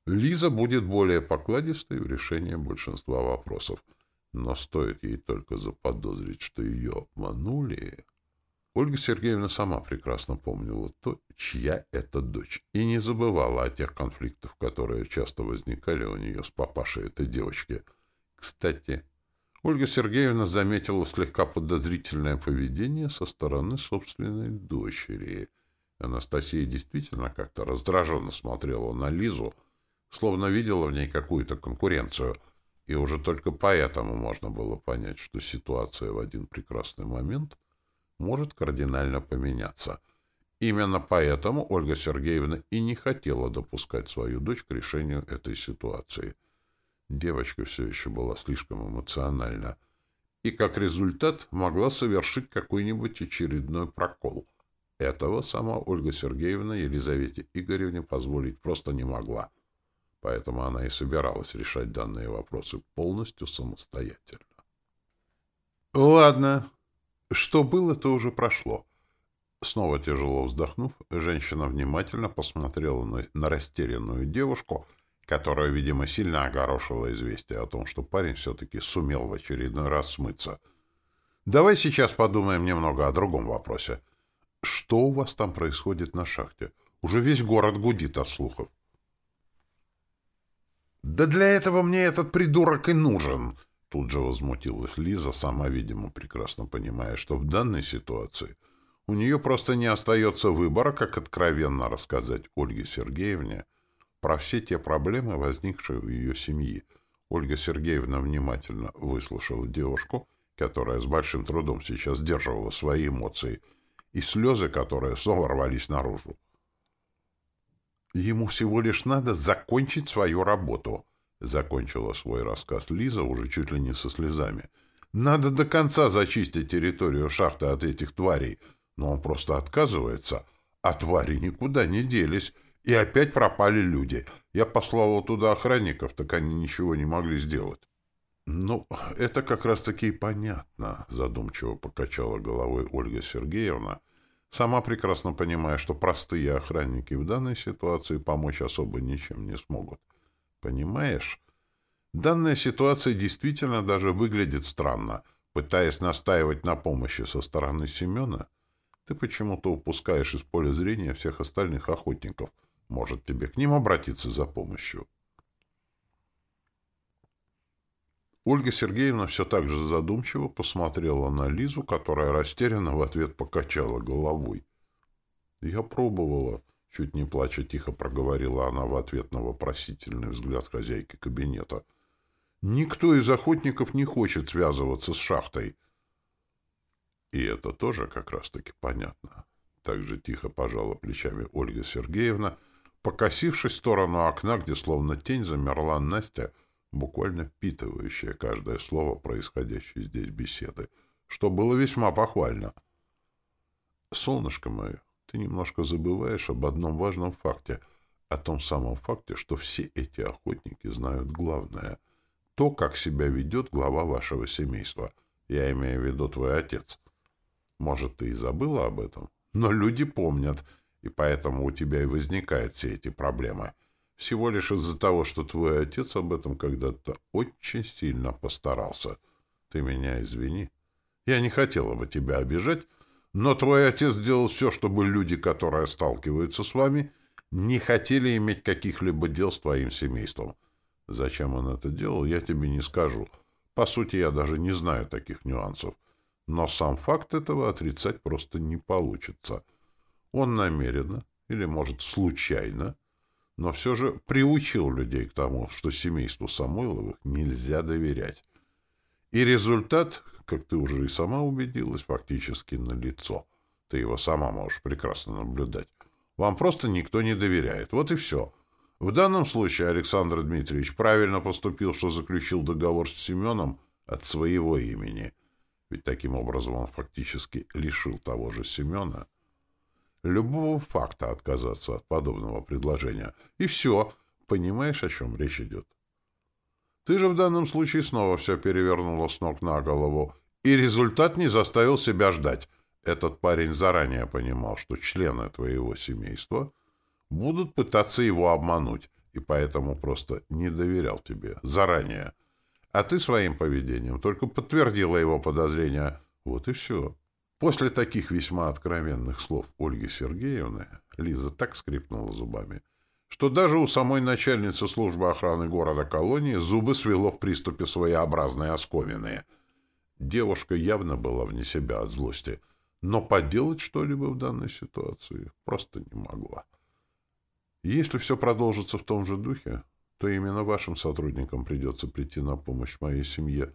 Лиза будет более покладистой в решении большинства вопросов. Но стоит ей только заподозрить, что ее обманули... Ольга Сергеевна сама прекрасно помнила то, чья это дочь, и не забывала о тех конфликтах, которые часто возникали у нее с папашей этой девочки. Кстати, Ольга Сергеевна заметила слегка подозрительное поведение со стороны собственной дочери. Анастасия действительно как-то раздраженно смотрела на Лизу, словно видела в ней какую-то конкуренцию, и уже только поэтому можно было понять, что ситуация в один прекрасный момент может кардинально поменяться. Именно поэтому Ольга Сергеевна и не хотела допускать свою дочь к решению этой ситуации. Девочка все еще была слишком эмоциональна и, как результат, могла совершить какой-нибудь очередной прокол. Этого сама Ольга Сергеевна Елизавете Игоревне позволить просто не могла поэтому она и собиралась решать данные вопросы полностью самостоятельно. «Ладно. Что было, то уже прошло». Снова тяжело вздохнув, женщина внимательно посмотрела на, на растерянную девушку, которая, видимо, сильно огорошила известие о том, что парень все-таки сумел в очередной раз смыться. «Давай сейчас подумаем немного о другом вопросе. Что у вас там происходит на шахте? Уже весь город гудит от слухов. «Да для этого мне этот придурок и нужен!» Тут же возмутилась Лиза, сама, видимо, прекрасно понимая, что в данной ситуации у нее просто не остается выбора, как откровенно рассказать Ольге Сергеевне про все те проблемы, возникшие у ее семьи. Ольга Сергеевна внимательно выслушала девушку, которая с большим трудом сейчас сдерживала свои эмоции, и слезы, которые снова рвались наружу. Ему всего лишь надо закончить свою работу. Закончила свой рассказ Лиза уже чуть ли не со слезами. Надо до конца зачистить территорию шахты от этих тварей. Но он просто отказывается. А твари никуда не делись. И опять пропали люди. Я послала туда охранников, так они ничего не могли сделать. «Ну, это как раз-таки и понятно», — задумчиво покачала головой Ольга Сергеевна, сама прекрасно понимая, что простые охранники в данной ситуации помочь особо ничем не смогут. Понимаешь? Данная ситуация действительно даже выглядит странно. Пытаясь настаивать на помощи со стороны Семена, ты почему-то упускаешь из поля зрения всех остальных охотников. Может, тебе к ним обратиться за помощью? Ольга Сергеевна все так же задумчиво посмотрела на Лизу, которая растерянно в ответ покачала головой. «Я пробовала», — чуть не плача тихо проговорила она в ответ на вопросительный взгляд хозяйки кабинета. «Никто из охотников не хочет связываться с шахтой». И это тоже как раз-таки понятно. Так же тихо пожала плечами Ольга Сергеевна, покосившись в сторону окна, где словно тень замерла Настя — буквально впитывающая каждое слово происходящей здесь беседы, что было весьма похвально. «Солнышко мое, ты немножко забываешь об одном важном факте, о том самом факте, что все эти охотники знают главное — то, как себя ведет глава вашего семейства. Я имею в виду твой отец. Может, ты и забыла об этом, но люди помнят, и поэтому у тебя и возникают все эти проблемы — всего лишь из-за того, что твой отец об этом когда-то очень сильно постарался. Ты меня извини. Я не хотела бы тебя обижать, но твой отец сделал все, чтобы люди, которые сталкиваются с вами, не хотели иметь каких-либо дел с твоим семейством. Зачем он это делал, я тебе не скажу. По сути, я даже не знаю таких нюансов. Но сам факт этого отрицать просто не получится. Он намеренно, или, может, случайно, но все же приучил людей к тому, что семейству Самойловых нельзя доверять. И результат, как ты уже и сама убедилась, фактически налицо. Ты его сама можешь прекрасно наблюдать. Вам просто никто не доверяет. Вот и все. В данном случае Александр Дмитриевич правильно поступил, что заключил договор с Семеном от своего имени. Ведь таким образом он фактически лишил того же Семена любого факта отказаться от подобного предложения. И все. Понимаешь, о чем речь идет? Ты же в данном случае снова все перевернула с ног на голову, и результат не заставил себя ждать. Этот парень заранее понимал, что члены твоего семейства будут пытаться его обмануть, и поэтому просто не доверял тебе заранее. А ты своим поведением только подтвердила его подозрения. Вот и все. После таких весьма откровенных слов Ольги Сергеевны Лиза так скрипнула зубами, что даже у самой начальницы службы охраны города-колонии зубы свело в приступе своеобразной оскомины. Девушка явно была вне себя от злости, но поделать что-либо в данной ситуации просто не могла. Если все продолжится в том же духе, то именно вашим сотрудникам придется прийти на помощь моей семье.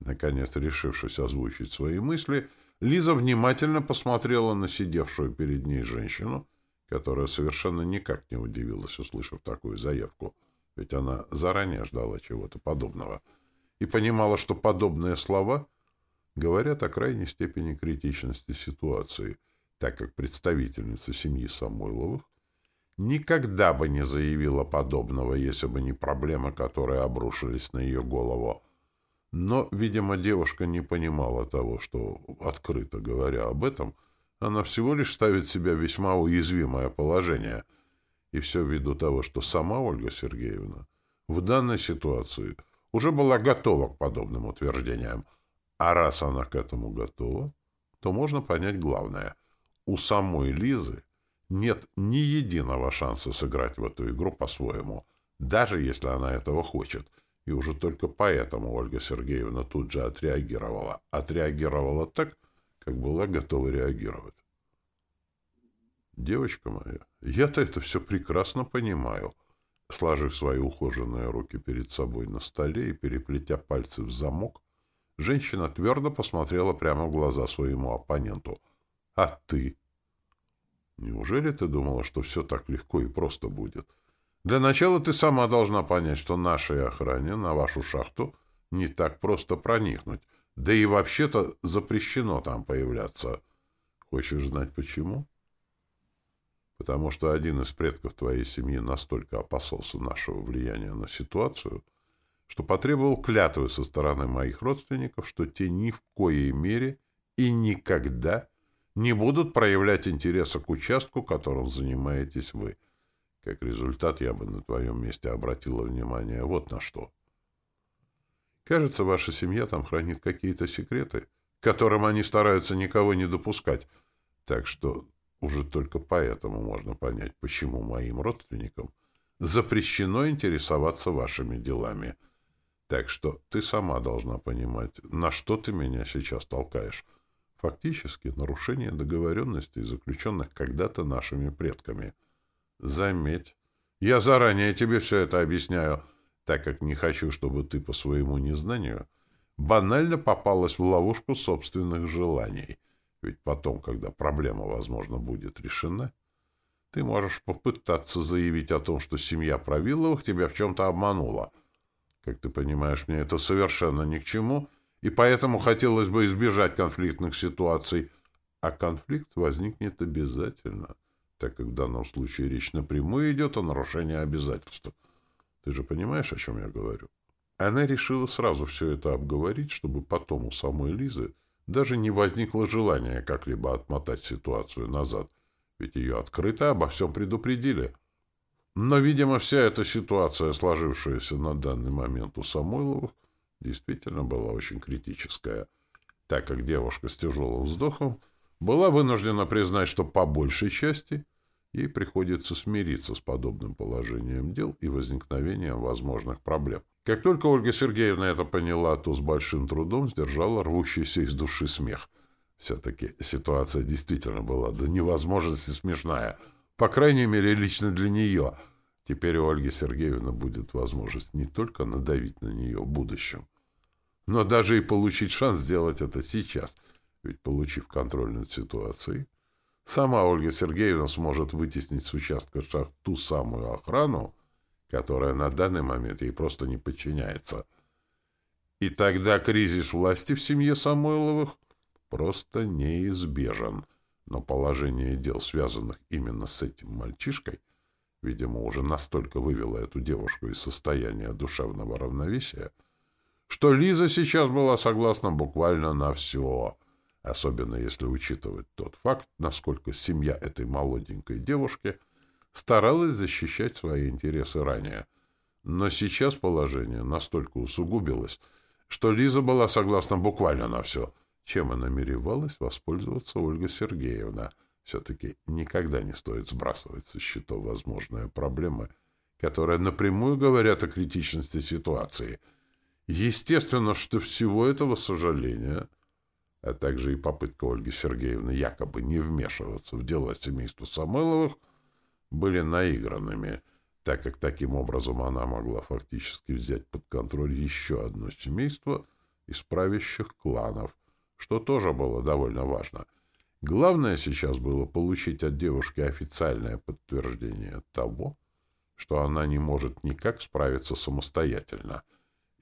Наконец, решившись озвучить свои мысли, Лиза внимательно посмотрела на сидевшую перед ней женщину, которая совершенно никак не удивилась, услышав такую заявку, ведь она заранее ждала чего-то подобного и понимала, что подобные слова говорят о крайней степени критичности ситуации, так как представительница семьи Самойловых никогда бы не заявила подобного, если бы не проблемы, которые обрушились на ее голову. Но, видимо, девушка не понимала того, что, открыто говоря об этом, она всего лишь ставит себя в весьма уязвимое положение. И все ввиду того, что сама Ольга Сергеевна в данной ситуации уже была готова к подобным утверждениям. А раз она к этому готова, то можно понять главное. У самой Лизы нет ни единого шанса сыграть в эту игру по-своему, даже если она этого хочет. И уже только поэтому Ольга Сергеевна тут же отреагировала. Отреагировала так, как была готова реагировать. «Девочка моя, я-то это все прекрасно понимаю». Сложив свои ухоженные руки перед собой на столе и переплетя пальцы в замок, женщина твердо посмотрела прямо в глаза своему оппоненту. «А ты?» Неужели ты думала, что все так легко и просто будет? Для начала ты сама должна понять, что нашей охране на вашу шахту не так просто проникнуть. Да и вообще-то запрещено там появляться. Хочешь знать почему? Потому что один из предков твоей семьи настолько опасался нашего влияния на ситуацию, что потребовал клятвы со стороны моих родственников, что те ни в коей мере и никогда не будут проявлять интереса к участку, которым занимаетесь вы. Как результат, я бы на твоем месте обратила внимание вот на что. Кажется, ваша семья там хранит какие-то секреты, которым они стараются никого не допускать. Так что уже только поэтому можно понять, почему моим родственникам запрещено интересоваться вашими делами. Так что ты сама должна понимать, на что ты меня сейчас толкаешь. Фактически нарушение договоренностей, заключенных когда-то нашими предками. Заметь, я заранее тебе все это объясняю, так как не хочу, чтобы ты по своему незнанию банально попалась в ловушку собственных желаний. Ведь потом, когда проблема, возможно, будет решена, ты можешь попытаться заявить о том, что семья Правиловых тебя в чем-то обманула. Как ты понимаешь, мне это совершенно ни к чему — и поэтому хотелось бы избежать конфликтных ситуаций. А конфликт возникнет обязательно, так как в данном случае речь напрямую идет о нарушении обязательств. Ты же понимаешь, о чем я говорю? Она решила сразу все это обговорить, чтобы потом у самой Лизы даже не возникло желания как-либо отмотать ситуацию назад, ведь ее открыто обо всем предупредили. Но, видимо, вся эта ситуация, сложившаяся на данный момент у Самойловых, действительно была очень критическая, так как девушка с тяжелым вздохом была вынуждена признать, что по большей части ей приходится смириться с подобным положением дел и возникновением возможных проблем. Как только Ольга Сергеевна это поняла, то с большим трудом сдержала рвущийся из души смех. Все-таки ситуация действительно была до невозможности смешная, по крайней мере, лично для нее. Теперь у Ольги Сергеевны будет возможность не только надавить на нее в будущем, но даже и получить шанс сделать это сейчас. Ведь, получив контроль над ситуацией, сама Ольга Сергеевна сможет вытеснить с участка шахт ту самую охрану, которая на данный момент ей просто не подчиняется. И тогда кризис власти в семье Самойловых просто неизбежен. Но положение дел, связанных именно с этим мальчишкой, видимо, уже настолько вывела эту девушку из состояния душевного равновесия, что Лиза сейчас была согласна буквально на все, особенно если учитывать тот факт, насколько семья этой молоденькой девушки старалась защищать свои интересы ранее. Но сейчас положение настолько усугубилось, что Лиза была согласна буквально на все, чем и намеревалась воспользоваться Ольга Сергеевна. Все-таки никогда не стоит сбрасывать со счетов возможные проблемы, которые напрямую говорят о критичности ситуации. Естественно, что всего этого сожаления, а также и попытка Ольги Сергеевны якобы не вмешиваться в дела семейства Самойловых, были наигранными – так как таким образом она могла фактически взять под контроль еще одно семейство из правящих кланов, что тоже было довольно важно. Главное сейчас было получить от девушки официальное подтверждение того, что она не может никак справиться самостоятельно,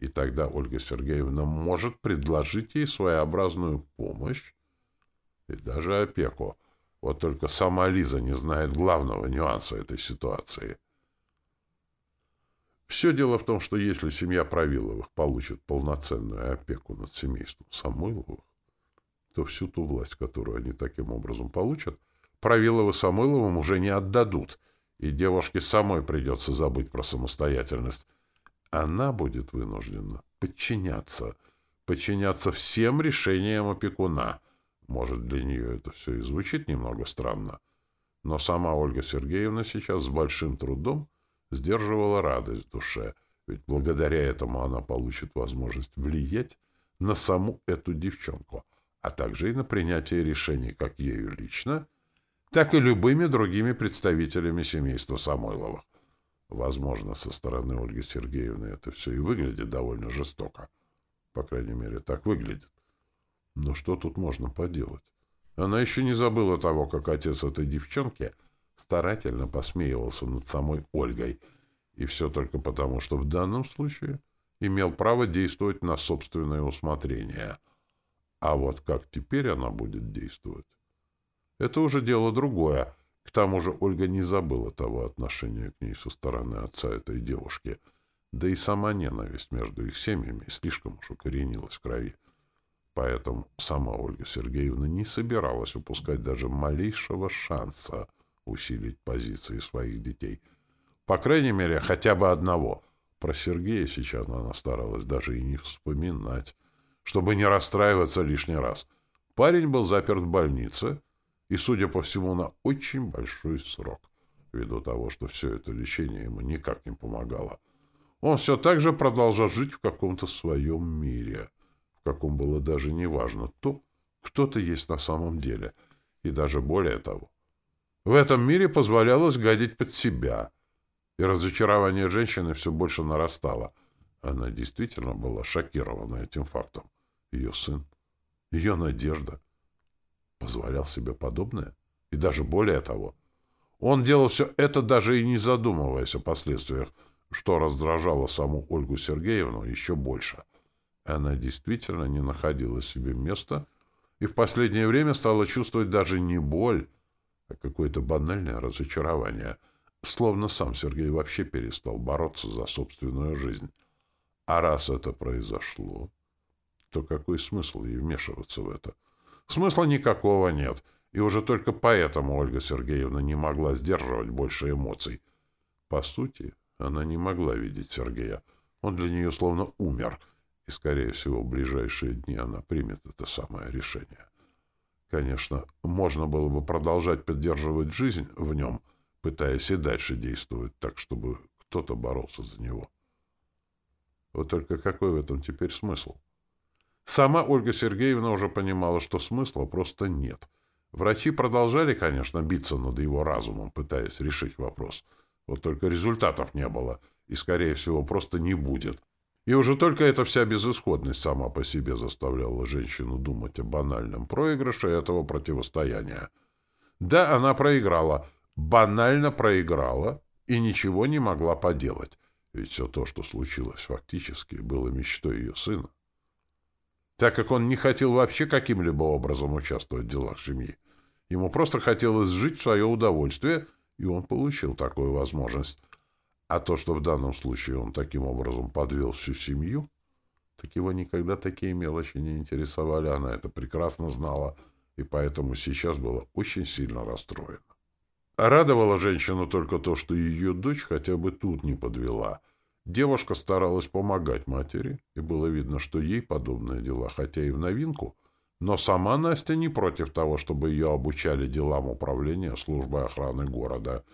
и тогда Ольга Сергеевна может предложить ей своеобразную помощь и даже опеку. Вот только сама Лиза не знает главного нюанса этой ситуации — все дело в том, что если семья Правиловых получит полноценную опеку над семейством Самойловых, то всю ту власть, которую они таким образом получат, Правиловы Самойловым уже не отдадут, и девушке самой придется забыть про самостоятельность. Она будет вынуждена подчиняться, подчиняться всем решениям опекуна. Может, для нее это все и звучит немного странно, но сама Ольга Сергеевна сейчас с большим трудом сдерживала радость в душе, ведь благодаря этому она получит возможность влиять на саму эту девчонку, а также и на принятие решений как ею лично, так и любыми другими представителями семейства Самойловых. Возможно, со стороны Ольги Сергеевны это все и выглядит довольно жестоко. По крайней мере, так выглядит. Но что тут можно поделать? Она еще не забыла того, как отец этой девчонки — старательно посмеивался над самой Ольгой, и все только потому, что в данном случае имел право действовать на собственное усмотрение. А вот как теперь она будет действовать? Это уже дело другое. К тому же Ольга не забыла того отношения к ней со стороны отца этой девушки, да и сама ненависть между их семьями слишком уж укоренилась в крови. Поэтому сама Ольга Сергеевна не собиралась упускать даже малейшего шанса — усилить позиции своих детей. По крайней мере, хотя бы одного. Про Сергея сейчас она старалась даже и не вспоминать, чтобы не расстраиваться лишний раз. Парень был заперт в больнице, и, судя по всему, на очень большой срок, ввиду того, что все это лечение ему никак не помогало. Он все так же продолжал жить в каком-то своем мире, в каком было даже неважно то, кто-то есть на самом деле, и даже более того, в этом мире позволялось гадить под себя, и разочарование женщины все больше нарастало. Она действительно была шокирована этим фактом. Ее сын, ее надежда позволял себе подобное, и даже более того. Он делал все это, даже и не задумываясь о последствиях, что раздражало саму Ольгу Сергеевну еще больше. Она действительно не находила себе места и в последнее время стала чувствовать даже не боль, а какое-то банальное разочарование, словно сам Сергей вообще перестал бороться за собственную жизнь. А раз это произошло, то какой смысл ей вмешиваться в это? Смысла никакого нет, и уже только поэтому Ольга Сергеевна не могла сдерживать больше эмоций. По сути, она не могла видеть Сергея. Он для нее словно умер, и, скорее всего, в ближайшие дни она примет это самое решение. Конечно, можно было бы продолжать поддерживать жизнь в нем, пытаясь и дальше действовать так, чтобы кто-то боролся за него. Вот только какой в этом теперь смысл? Сама Ольга Сергеевна уже понимала, что смысла просто нет. Врачи продолжали, конечно, биться над его разумом, пытаясь решить вопрос. Вот только результатов не было, и, скорее всего, просто не будет. И уже только эта вся безысходность сама по себе заставляла женщину думать о банальном проигрыше этого противостояния. Да, она проиграла, банально проиграла, и ничего не могла поделать, ведь все то, что случилось фактически, было мечтой ее сына. Так как он не хотел вообще каким-либо образом участвовать в делах семьи, ему просто хотелось жить в свое удовольствие и он получил такую возможность. А то, что в данном случае он таким образом подвел всю семью, так его никогда такие мелочи не интересовали, она это прекрасно знала, и поэтому сейчас была очень сильно расстроена. Радовала женщину только то, что ее дочь хотя бы тут не подвела. Девушка старалась помогать матери, и было видно, что ей подобные дела, хотя и в новинку, но сама Настя не против того, чтобы ее обучали делам управления службой охраны города,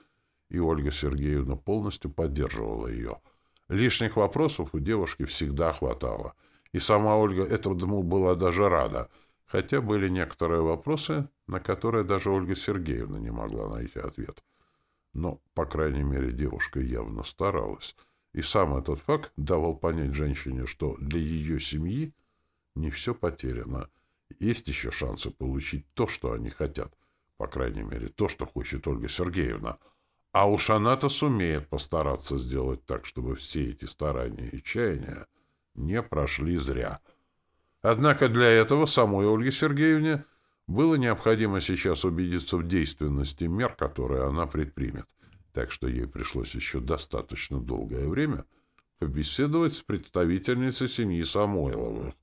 и Ольга Сергеевна полностью поддерживала ее. Лишних вопросов у девушки всегда хватало, и сама Ольга этому была даже рада, хотя были некоторые вопросы, на которые даже Ольга Сергеевна не могла найти ответ. Но, по крайней мере, девушка явно старалась, и сам этот факт давал понять женщине, что для ее семьи не все потеряно — есть еще шансы получить то, что они хотят. По крайней мере, то, что хочет Ольга Сергеевна. А уж она-то сумеет постараться сделать так, чтобы все эти старания и чаяния не прошли зря. Однако для этого самой Ольге Сергеевне было необходимо сейчас убедиться в действенности мер, которые она предпримет. Так что ей пришлось еще достаточно долгое время побеседовать с представительницей семьи Самойловых,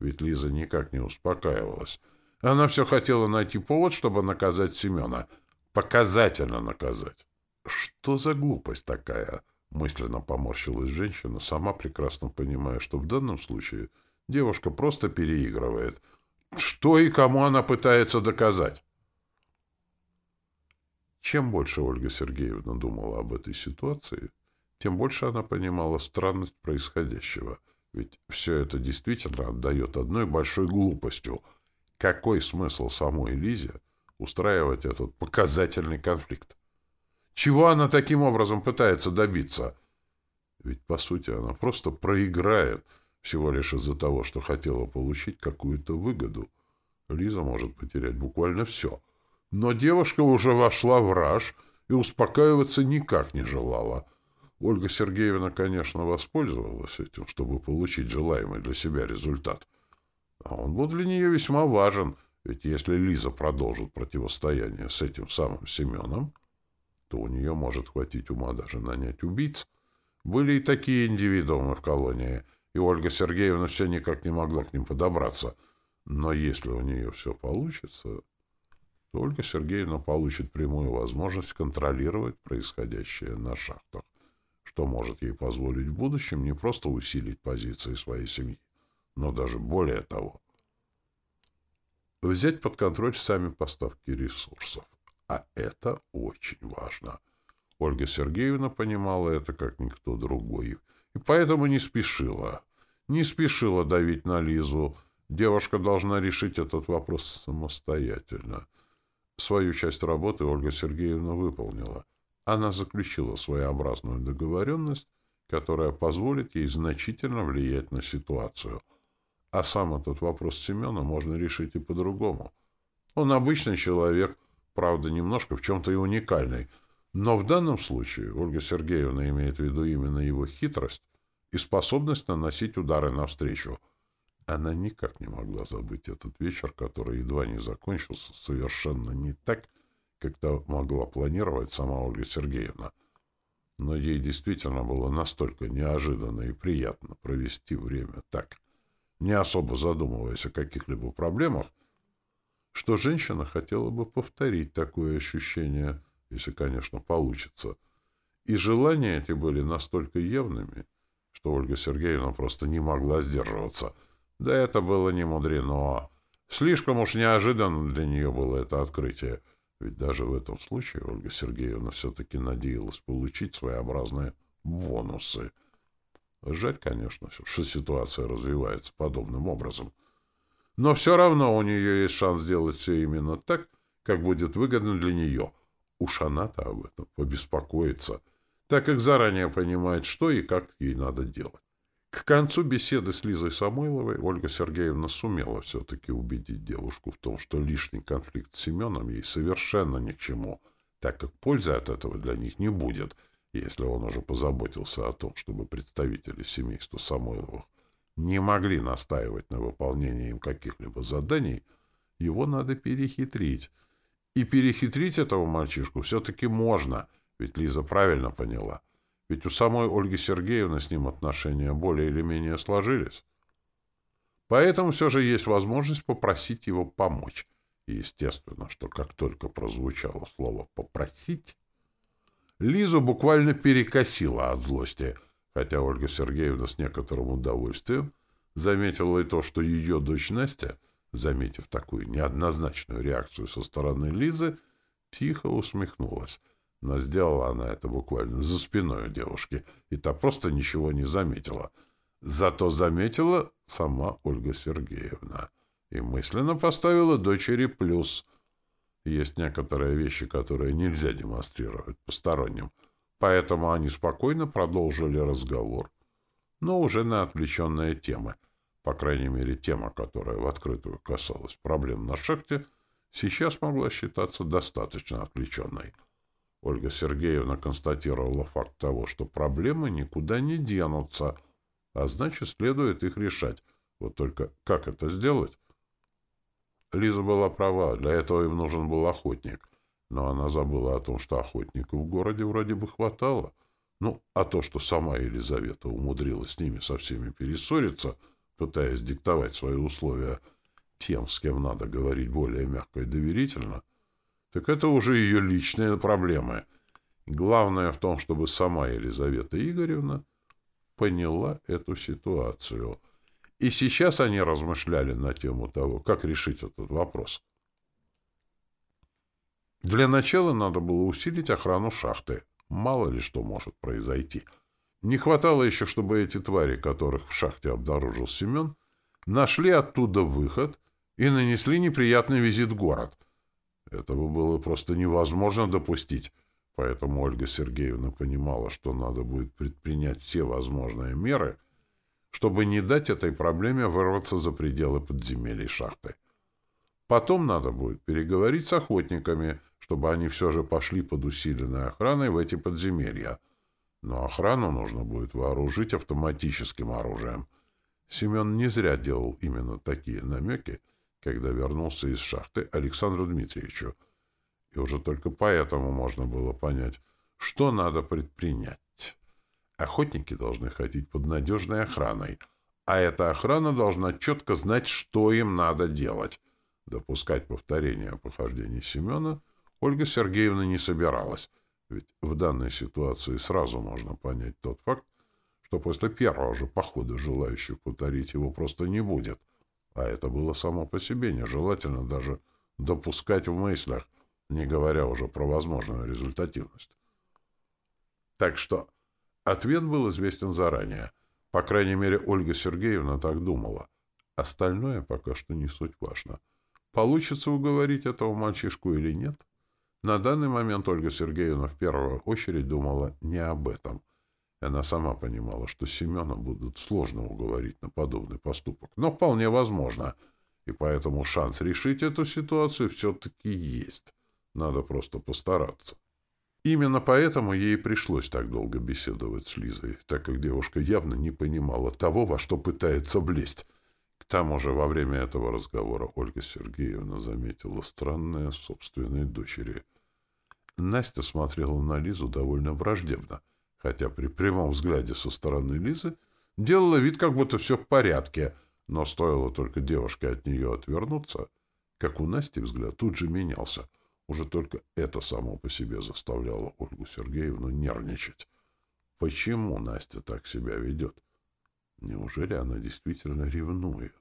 ведь Лиза никак не успокаивалась. Она все хотела найти повод, чтобы наказать Семена. Показательно наказать. Что за глупость такая? Мысленно поморщилась женщина, сама прекрасно понимая, что в данном случае девушка просто переигрывает. Что и кому она пытается доказать? Чем больше Ольга Сергеевна думала об этой ситуации, тем больше она понимала странность происходящего — ведь все это действительно отдает одной большой глупостью. Какой смысл самой Лизе устраивать этот показательный конфликт? Чего она таким образом пытается добиться? Ведь, по сути, она просто проиграет всего лишь из-за того, что хотела получить какую-то выгоду. Лиза может потерять буквально все. Но девушка уже вошла в раж и успокаиваться никак не желала — Ольга Сергеевна, конечно, воспользовалась этим, чтобы получить желаемый для себя результат. А он был для нее весьма важен, ведь если Лиза продолжит противостояние с этим самым Семеном, то у нее может хватить ума даже нанять убийц. Были и такие индивидуумы в колонии, и Ольга Сергеевна все никак не могла к ним подобраться. Но если у нее все получится, то Ольга Сергеевна получит прямую возможность контролировать происходящее на шахтах что может ей позволить в будущем не просто усилить позиции своей семьи, но даже более того, взять под контроль сами поставки ресурсов. А это очень важно. Ольга Сергеевна понимала это как никто другой, и поэтому не спешила. Не спешила давить на Лизу. Девушка должна решить этот вопрос самостоятельно. Свою часть работы Ольга Сергеевна выполнила — она заключила своеобразную договоренность, которая позволит ей значительно влиять на ситуацию. А сам этот вопрос Семена можно решить и по-другому. Он обычный человек, правда, немножко в чем-то и уникальный, но в данном случае Ольга Сергеевна имеет в виду именно его хитрость и способность наносить удары навстречу. Она никак не могла забыть этот вечер, который едва не закончился совершенно не так, как-то могла планировать сама Ольга Сергеевна. Но ей действительно было настолько неожиданно и приятно провести время так, не особо задумываясь о каких-либо проблемах, что женщина хотела бы повторить такое ощущение, если, конечно, получится. И желания эти были настолько явными, что Ольга Сергеевна просто не могла сдерживаться. Да это было не мудрено. Слишком уж неожиданно для нее было это открытие — ведь даже в этом случае Ольга Сергеевна все-таки надеялась получить своеобразные бонусы. Жаль, конечно, что ситуация развивается подобным образом. Но все равно у нее есть шанс сделать все именно так, как будет выгодно для нее. Уж она-то об этом побеспокоится, так как заранее понимает, что и как ей надо делать. К концу беседы с Лизой Самойловой Ольга Сергеевна сумела все-таки убедить девушку в том, что лишний конфликт с Семеном ей совершенно ни к чему, так как пользы от этого для них не будет, если он уже позаботился о том, чтобы представители семейства Самойловых не могли настаивать на выполнении им каких-либо заданий, его надо перехитрить. И перехитрить этого мальчишку все-таки можно, ведь Лиза правильно поняла. Ведь у самой Ольги Сергеевны с ним отношения более или менее сложились. Поэтому все же есть возможность попросить его помочь. И естественно, что как только прозвучало слово «попросить», Лизу буквально перекосило от злости, хотя Ольга Сергеевна с некоторым удовольствием заметила и то, что ее дочь Настя, заметив такую неоднозначную реакцию со стороны Лизы, тихо усмехнулась. Но сделала она это буквально за спиной у девушки, и та просто ничего не заметила. Зато заметила сама Ольга Сергеевна и мысленно поставила дочери плюс — есть некоторые вещи, которые нельзя демонстрировать посторонним, поэтому они спокойно продолжили разговор, но уже на отвлеченные темы. По крайней мере, тема, которая в открытую касалась проблем на шахте, сейчас могла считаться достаточно отвлеченной. Ольга Сергеевна констатировала факт того, что проблемы никуда не денутся, а значит, следует их решать. Вот только как это сделать? Лиза была права, для этого им нужен был охотник. Но она забыла о том, что охотников в городе вроде бы хватало. Ну, а то, что сама Елизавета умудрилась с ними со всеми перессориться, пытаясь диктовать свои условия тем, с кем надо говорить более мягко и доверительно, так это уже ее личные проблемы. Главное в том, чтобы сама Елизавета Игоревна поняла эту ситуацию — и сейчас они размышляли на тему того, как решить этот вопрос. Для начала надо было усилить охрану шахты. Мало ли что может произойти. Не хватало еще, чтобы эти твари, которых в шахте обнаружил Семен, нашли оттуда выход и нанесли неприятный визит в город. Этого было просто невозможно допустить, поэтому Ольга Сергеевна понимала, что надо будет предпринять все возможные меры — чтобы не дать этой проблеме вырваться за пределы подземелий шахты. Потом надо будет переговорить с охотниками, чтобы они все же пошли под усиленной охраной в эти подземелья. Но охрану нужно будет вооружить автоматическим оружием. Семен не зря делал именно такие намеки, когда вернулся из шахты Александру Дмитриевичу. И уже только поэтому можно было понять, что надо предпринять. Охотники должны ходить под надежной охраной, а эта охрана должна четко знать, что им надо делать. Допускать повторения похождений Семена Ольга Сергеевна не собиралась, ведь в данной ситуации сразу можно понять тот факт, что после первого же похода желающих повторить его просто не будет, а это было само по себе нежелательно даже допускать в мыслях, не говоря уже про возможную результативность. Так что Ответ был известен заранее. По крайней мере, Ольга Сергеевна так думала. Остальное пока что не суть важно. Получится уговорить этого мальчишку или нет? На данный момент Ольга Сергеевна в первую очередь думала не об этом. Она сама понимала, что Семена будут сложно уговорить на подобный поступок, но вполне возможно, и поэтому шанс решить эту ситуацию все-таки есть. Надо просто постараться. Именно поэтому ей пришлось так долго беседовать с Лизой, так как девушка явно не понимала того, во что пытается влезть. К тому же во время этого разговора Ольга Сергеевна заметила странное собственной дочери. Настя смотрела на Лизу довольно враждебно, хотя при прямом взгляде со стороны Лизы делала вид, как будто все в порядке, но стоило только девушке от нее отвернуться, как у Насти взгляд тут же менялся — уже только это само по себе заставляло Ольгу Сергеевну нервничать. Почему Настя так себя ведет? Неужели она действительно ревнует?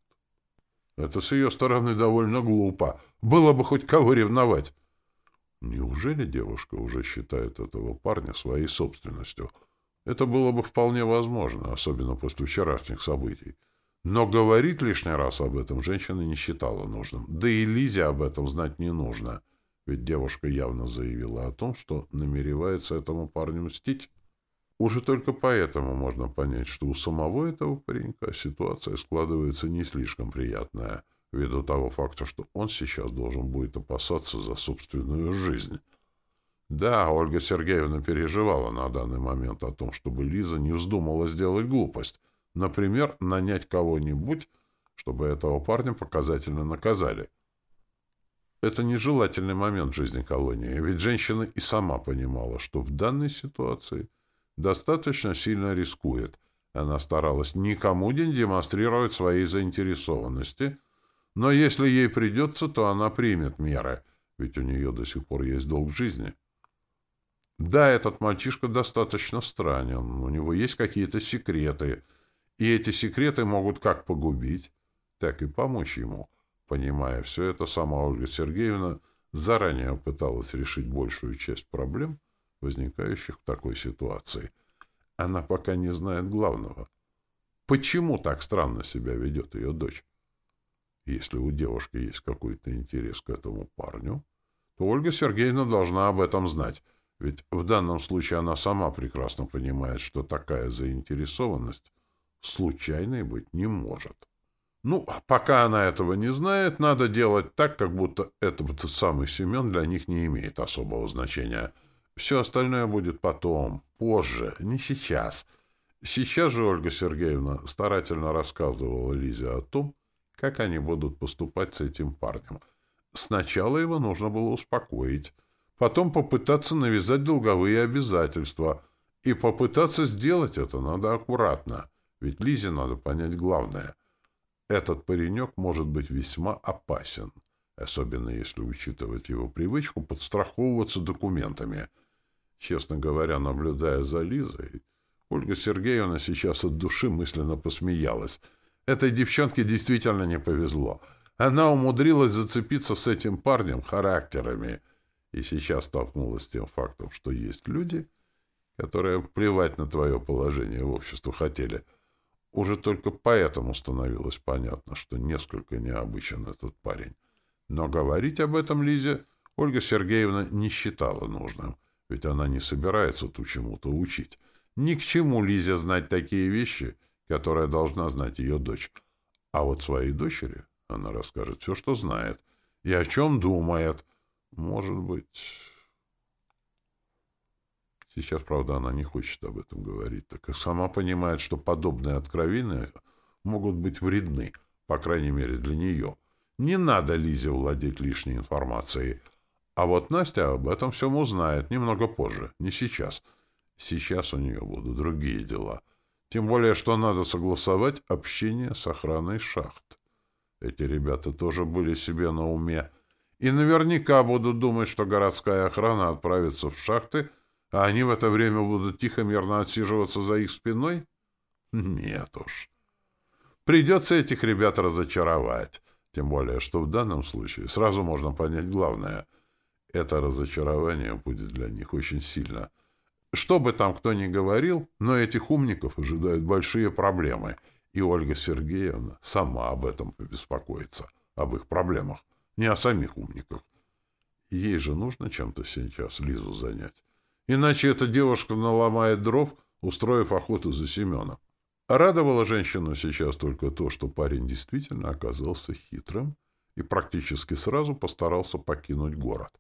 Это с ее стороны довольно глупо. Было бы хоть кого ревновать. Неужели девушка уже считает этого парня своей собственностью? Это было бы вполне возможно, особенно после вчерашних событий. Но говорить лишний раз об этом женщина не считала нужным. Да и Лизе об этом знать не нужно. — ведь девушка явно заявила о том, что намеревается этому парню мстить. Уже только поэтому можно понять, что у самого этого паренька ситуация складывается не слишком приятная, ввиду того факта, что он сейчас должен будет опасаться за собственную жизнь. Да, Ольга Сергеевна переживала на данный момент о том, чтобы Лиза не вздумала сделать глупость, например, нанять кого-нибудь, чтобы этого парня показательно наказали — Это нежелательный момент в жизни колонии, ведь женщина и сама понимала, что в данной ситуации достаточно сильно рискует. Она старалась никому не демонстрировать своей заинтересованности, но если ей придется, то она примет меры, ведь у нее до сих пор есть долг жизни. Да, этот мальчишка достаточно странен, у него есть какие-то секреты, и эти секреты могут как погубить, так и помочь ему — Понимая все это, сама Ольга Сергеевна заранее пыталась решить большую часть проблем, возникающих в такой ситуации. Она пока не знает главного. Почему так странно себя ведет ее дочь? Если у девушки есть какой-то интерес к этому парню, то Ольга Сергеевна должна об этом знать, ведь в данном случае она сама прекрасно понимает, что такая заинтересованность случайной быть не может. Ну, пока она этого не знает, надо делать так, как будто этот самый Семен для них не имеет особого значения. Все остальное будет потом, позже, не сейчас. Сейчас же Ольга Сергеевна старательно рассказывала Лизе о том, как они будут поступать с этим парнем. Сначала его нужно было успокоить, потом попытаться навязать долговые обязательства, и попытаться сделать это надо аккуратно, ведь Лизе надо понять главное. Этот паренек может быть весьма опасен, особенно если учитывать его привычку подстраховываться документами. Честно говоря, наблюдая за Лизой, Ольга Сергеевна сейчас от души мысленно посмеялась. Этой девчонке действительно не повезло. Она умудрилась зацепиться с этим парнем характерами и сейчас столкнулась с тем фактом, что есть люди, которые плевать на твое положение в обществе хотели — уже только поэтому становилось понятно, что несколько необычен этот парень. Но говорить об этом Лизе Ольга Сергеевна не считала нужным, ведь она не собирается тут чему-то учить. Ни к чему Лизе знать такие вещи, которые должна знать ее дочь. А вот своей дочери она расскажет все, что знает, и о чем думает. Может быть... Сейчас, правда, она не хочет об этом говорить, так как сама понимает, что подобные откровения могут быть вредны, по крайней мере, для нее. Не надо Лизе владеть лишней информацией. А вот Настя об этом всем узнает немного позже, не сейчас. Сейчас у нее будут другие дела. Тем более, что надо согласовать общение с охраной шахт. Эти ребята тоже были себе на уме. И наверняка будут думать, что городская охрана отправится в шахты — а они в это время будут тихо-мирно отсиживаться за их спиной? Нет уж. Придется этих ребят разочаровать. Тем более, что в данном случае сразу можно понять главное. Это разочарование будет для них очень сильно. Что бы там кто ни говорил, но этих умников ожидают большие проблемы, и Ольга Сергеевна сама об этом побеспокоится, об их проблемах, не о самих умниках. Ей же нужно чем-то сейчас Лизу занять. Иначе эта девушка наломает дров, устроив охоту за Семеном. Радовало женщину сейчас только то, что парень действительно оказался хитрым и практически сразу постарался покинуть город.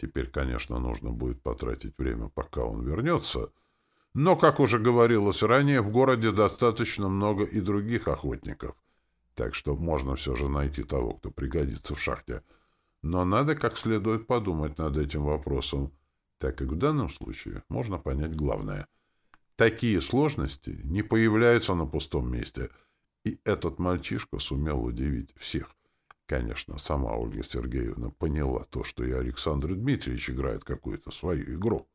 Теперь, конечно, нужно будет потратить время, пока он вернется, но, как уже говорилось ранее, в городе достаточно много и других охотников, так что можно все же найти того, кто пригодится в шахте. Но надо как следует подумать над этим вопросом, так как в данном случае можно понять главное. Такие сложности не появляются на пустом месте, и этот мальчишка сумел удивить всех. Конечно, сама Ольга Сергеевна поняла то, что и Александр Дмитриевич играет какую-то свою игру.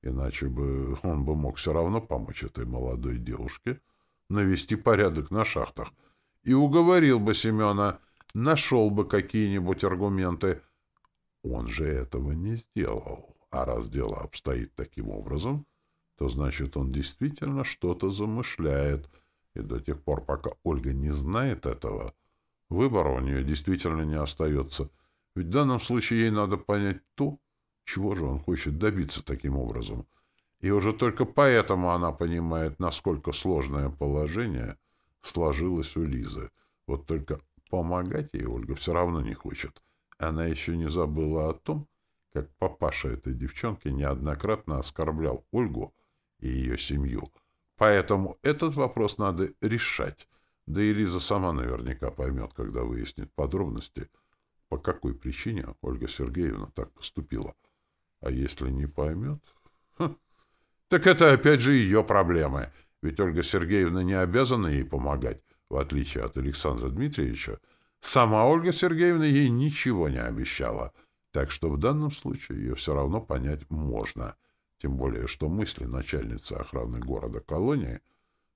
Иначе бы он бы мог все равно помочь этой молодой девушке навести порядок на шахтах и уговорил бы Семена, нашел бы какие-нибудь аргументы. Он же этого не сделал. А раз дело обстоит таким образом, то значит он действительно что-то замышляет. И до тех пор, пока Ольга не знает этого, выбора у нее действительно не остается. Ведь в данном случае ей надо понять то, чего же он хочет добиться таким образом. И уже только поэтому она понимает, насколько сложное положение сложилось у Лизы. Вот только помогать ей Ольга все равно не хочет. Она еще не забыла о том, как папаша этой девчонки неоднократно оскорблял Ольгу и ее семью. Поэтому этот вопрос надо решать. Да и Лиза сама наверняка поймет, когда выяснит подробности. по какой причине Ольга Сергеевна так поступила. А если не поймет... Хм, так это опять же ее проблемы. Ведь Ольга Сергеевна не обязана ей помогать, в отличие от Александра Дмитриевича. Сама Ольга Сергеевна ей ничего не обещала. Так что в данном случае ее все равно понять можно. Тем более, что мысли начальницы охраны города-колонии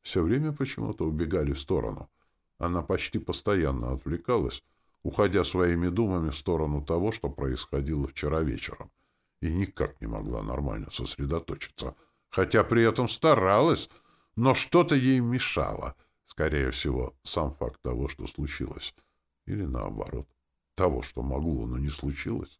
все время почему-то убегали в сторону. Она почти постоянно отвлекалась, уходя своими думами в сторону того, что происходило вчера вечером, и никак не могла нормально сосредоточиться, хотя при этом старалась, но что-то ей мешало, скорее всего, сам факт того, что случилось, или наоборот, того, что могло, но не случилось.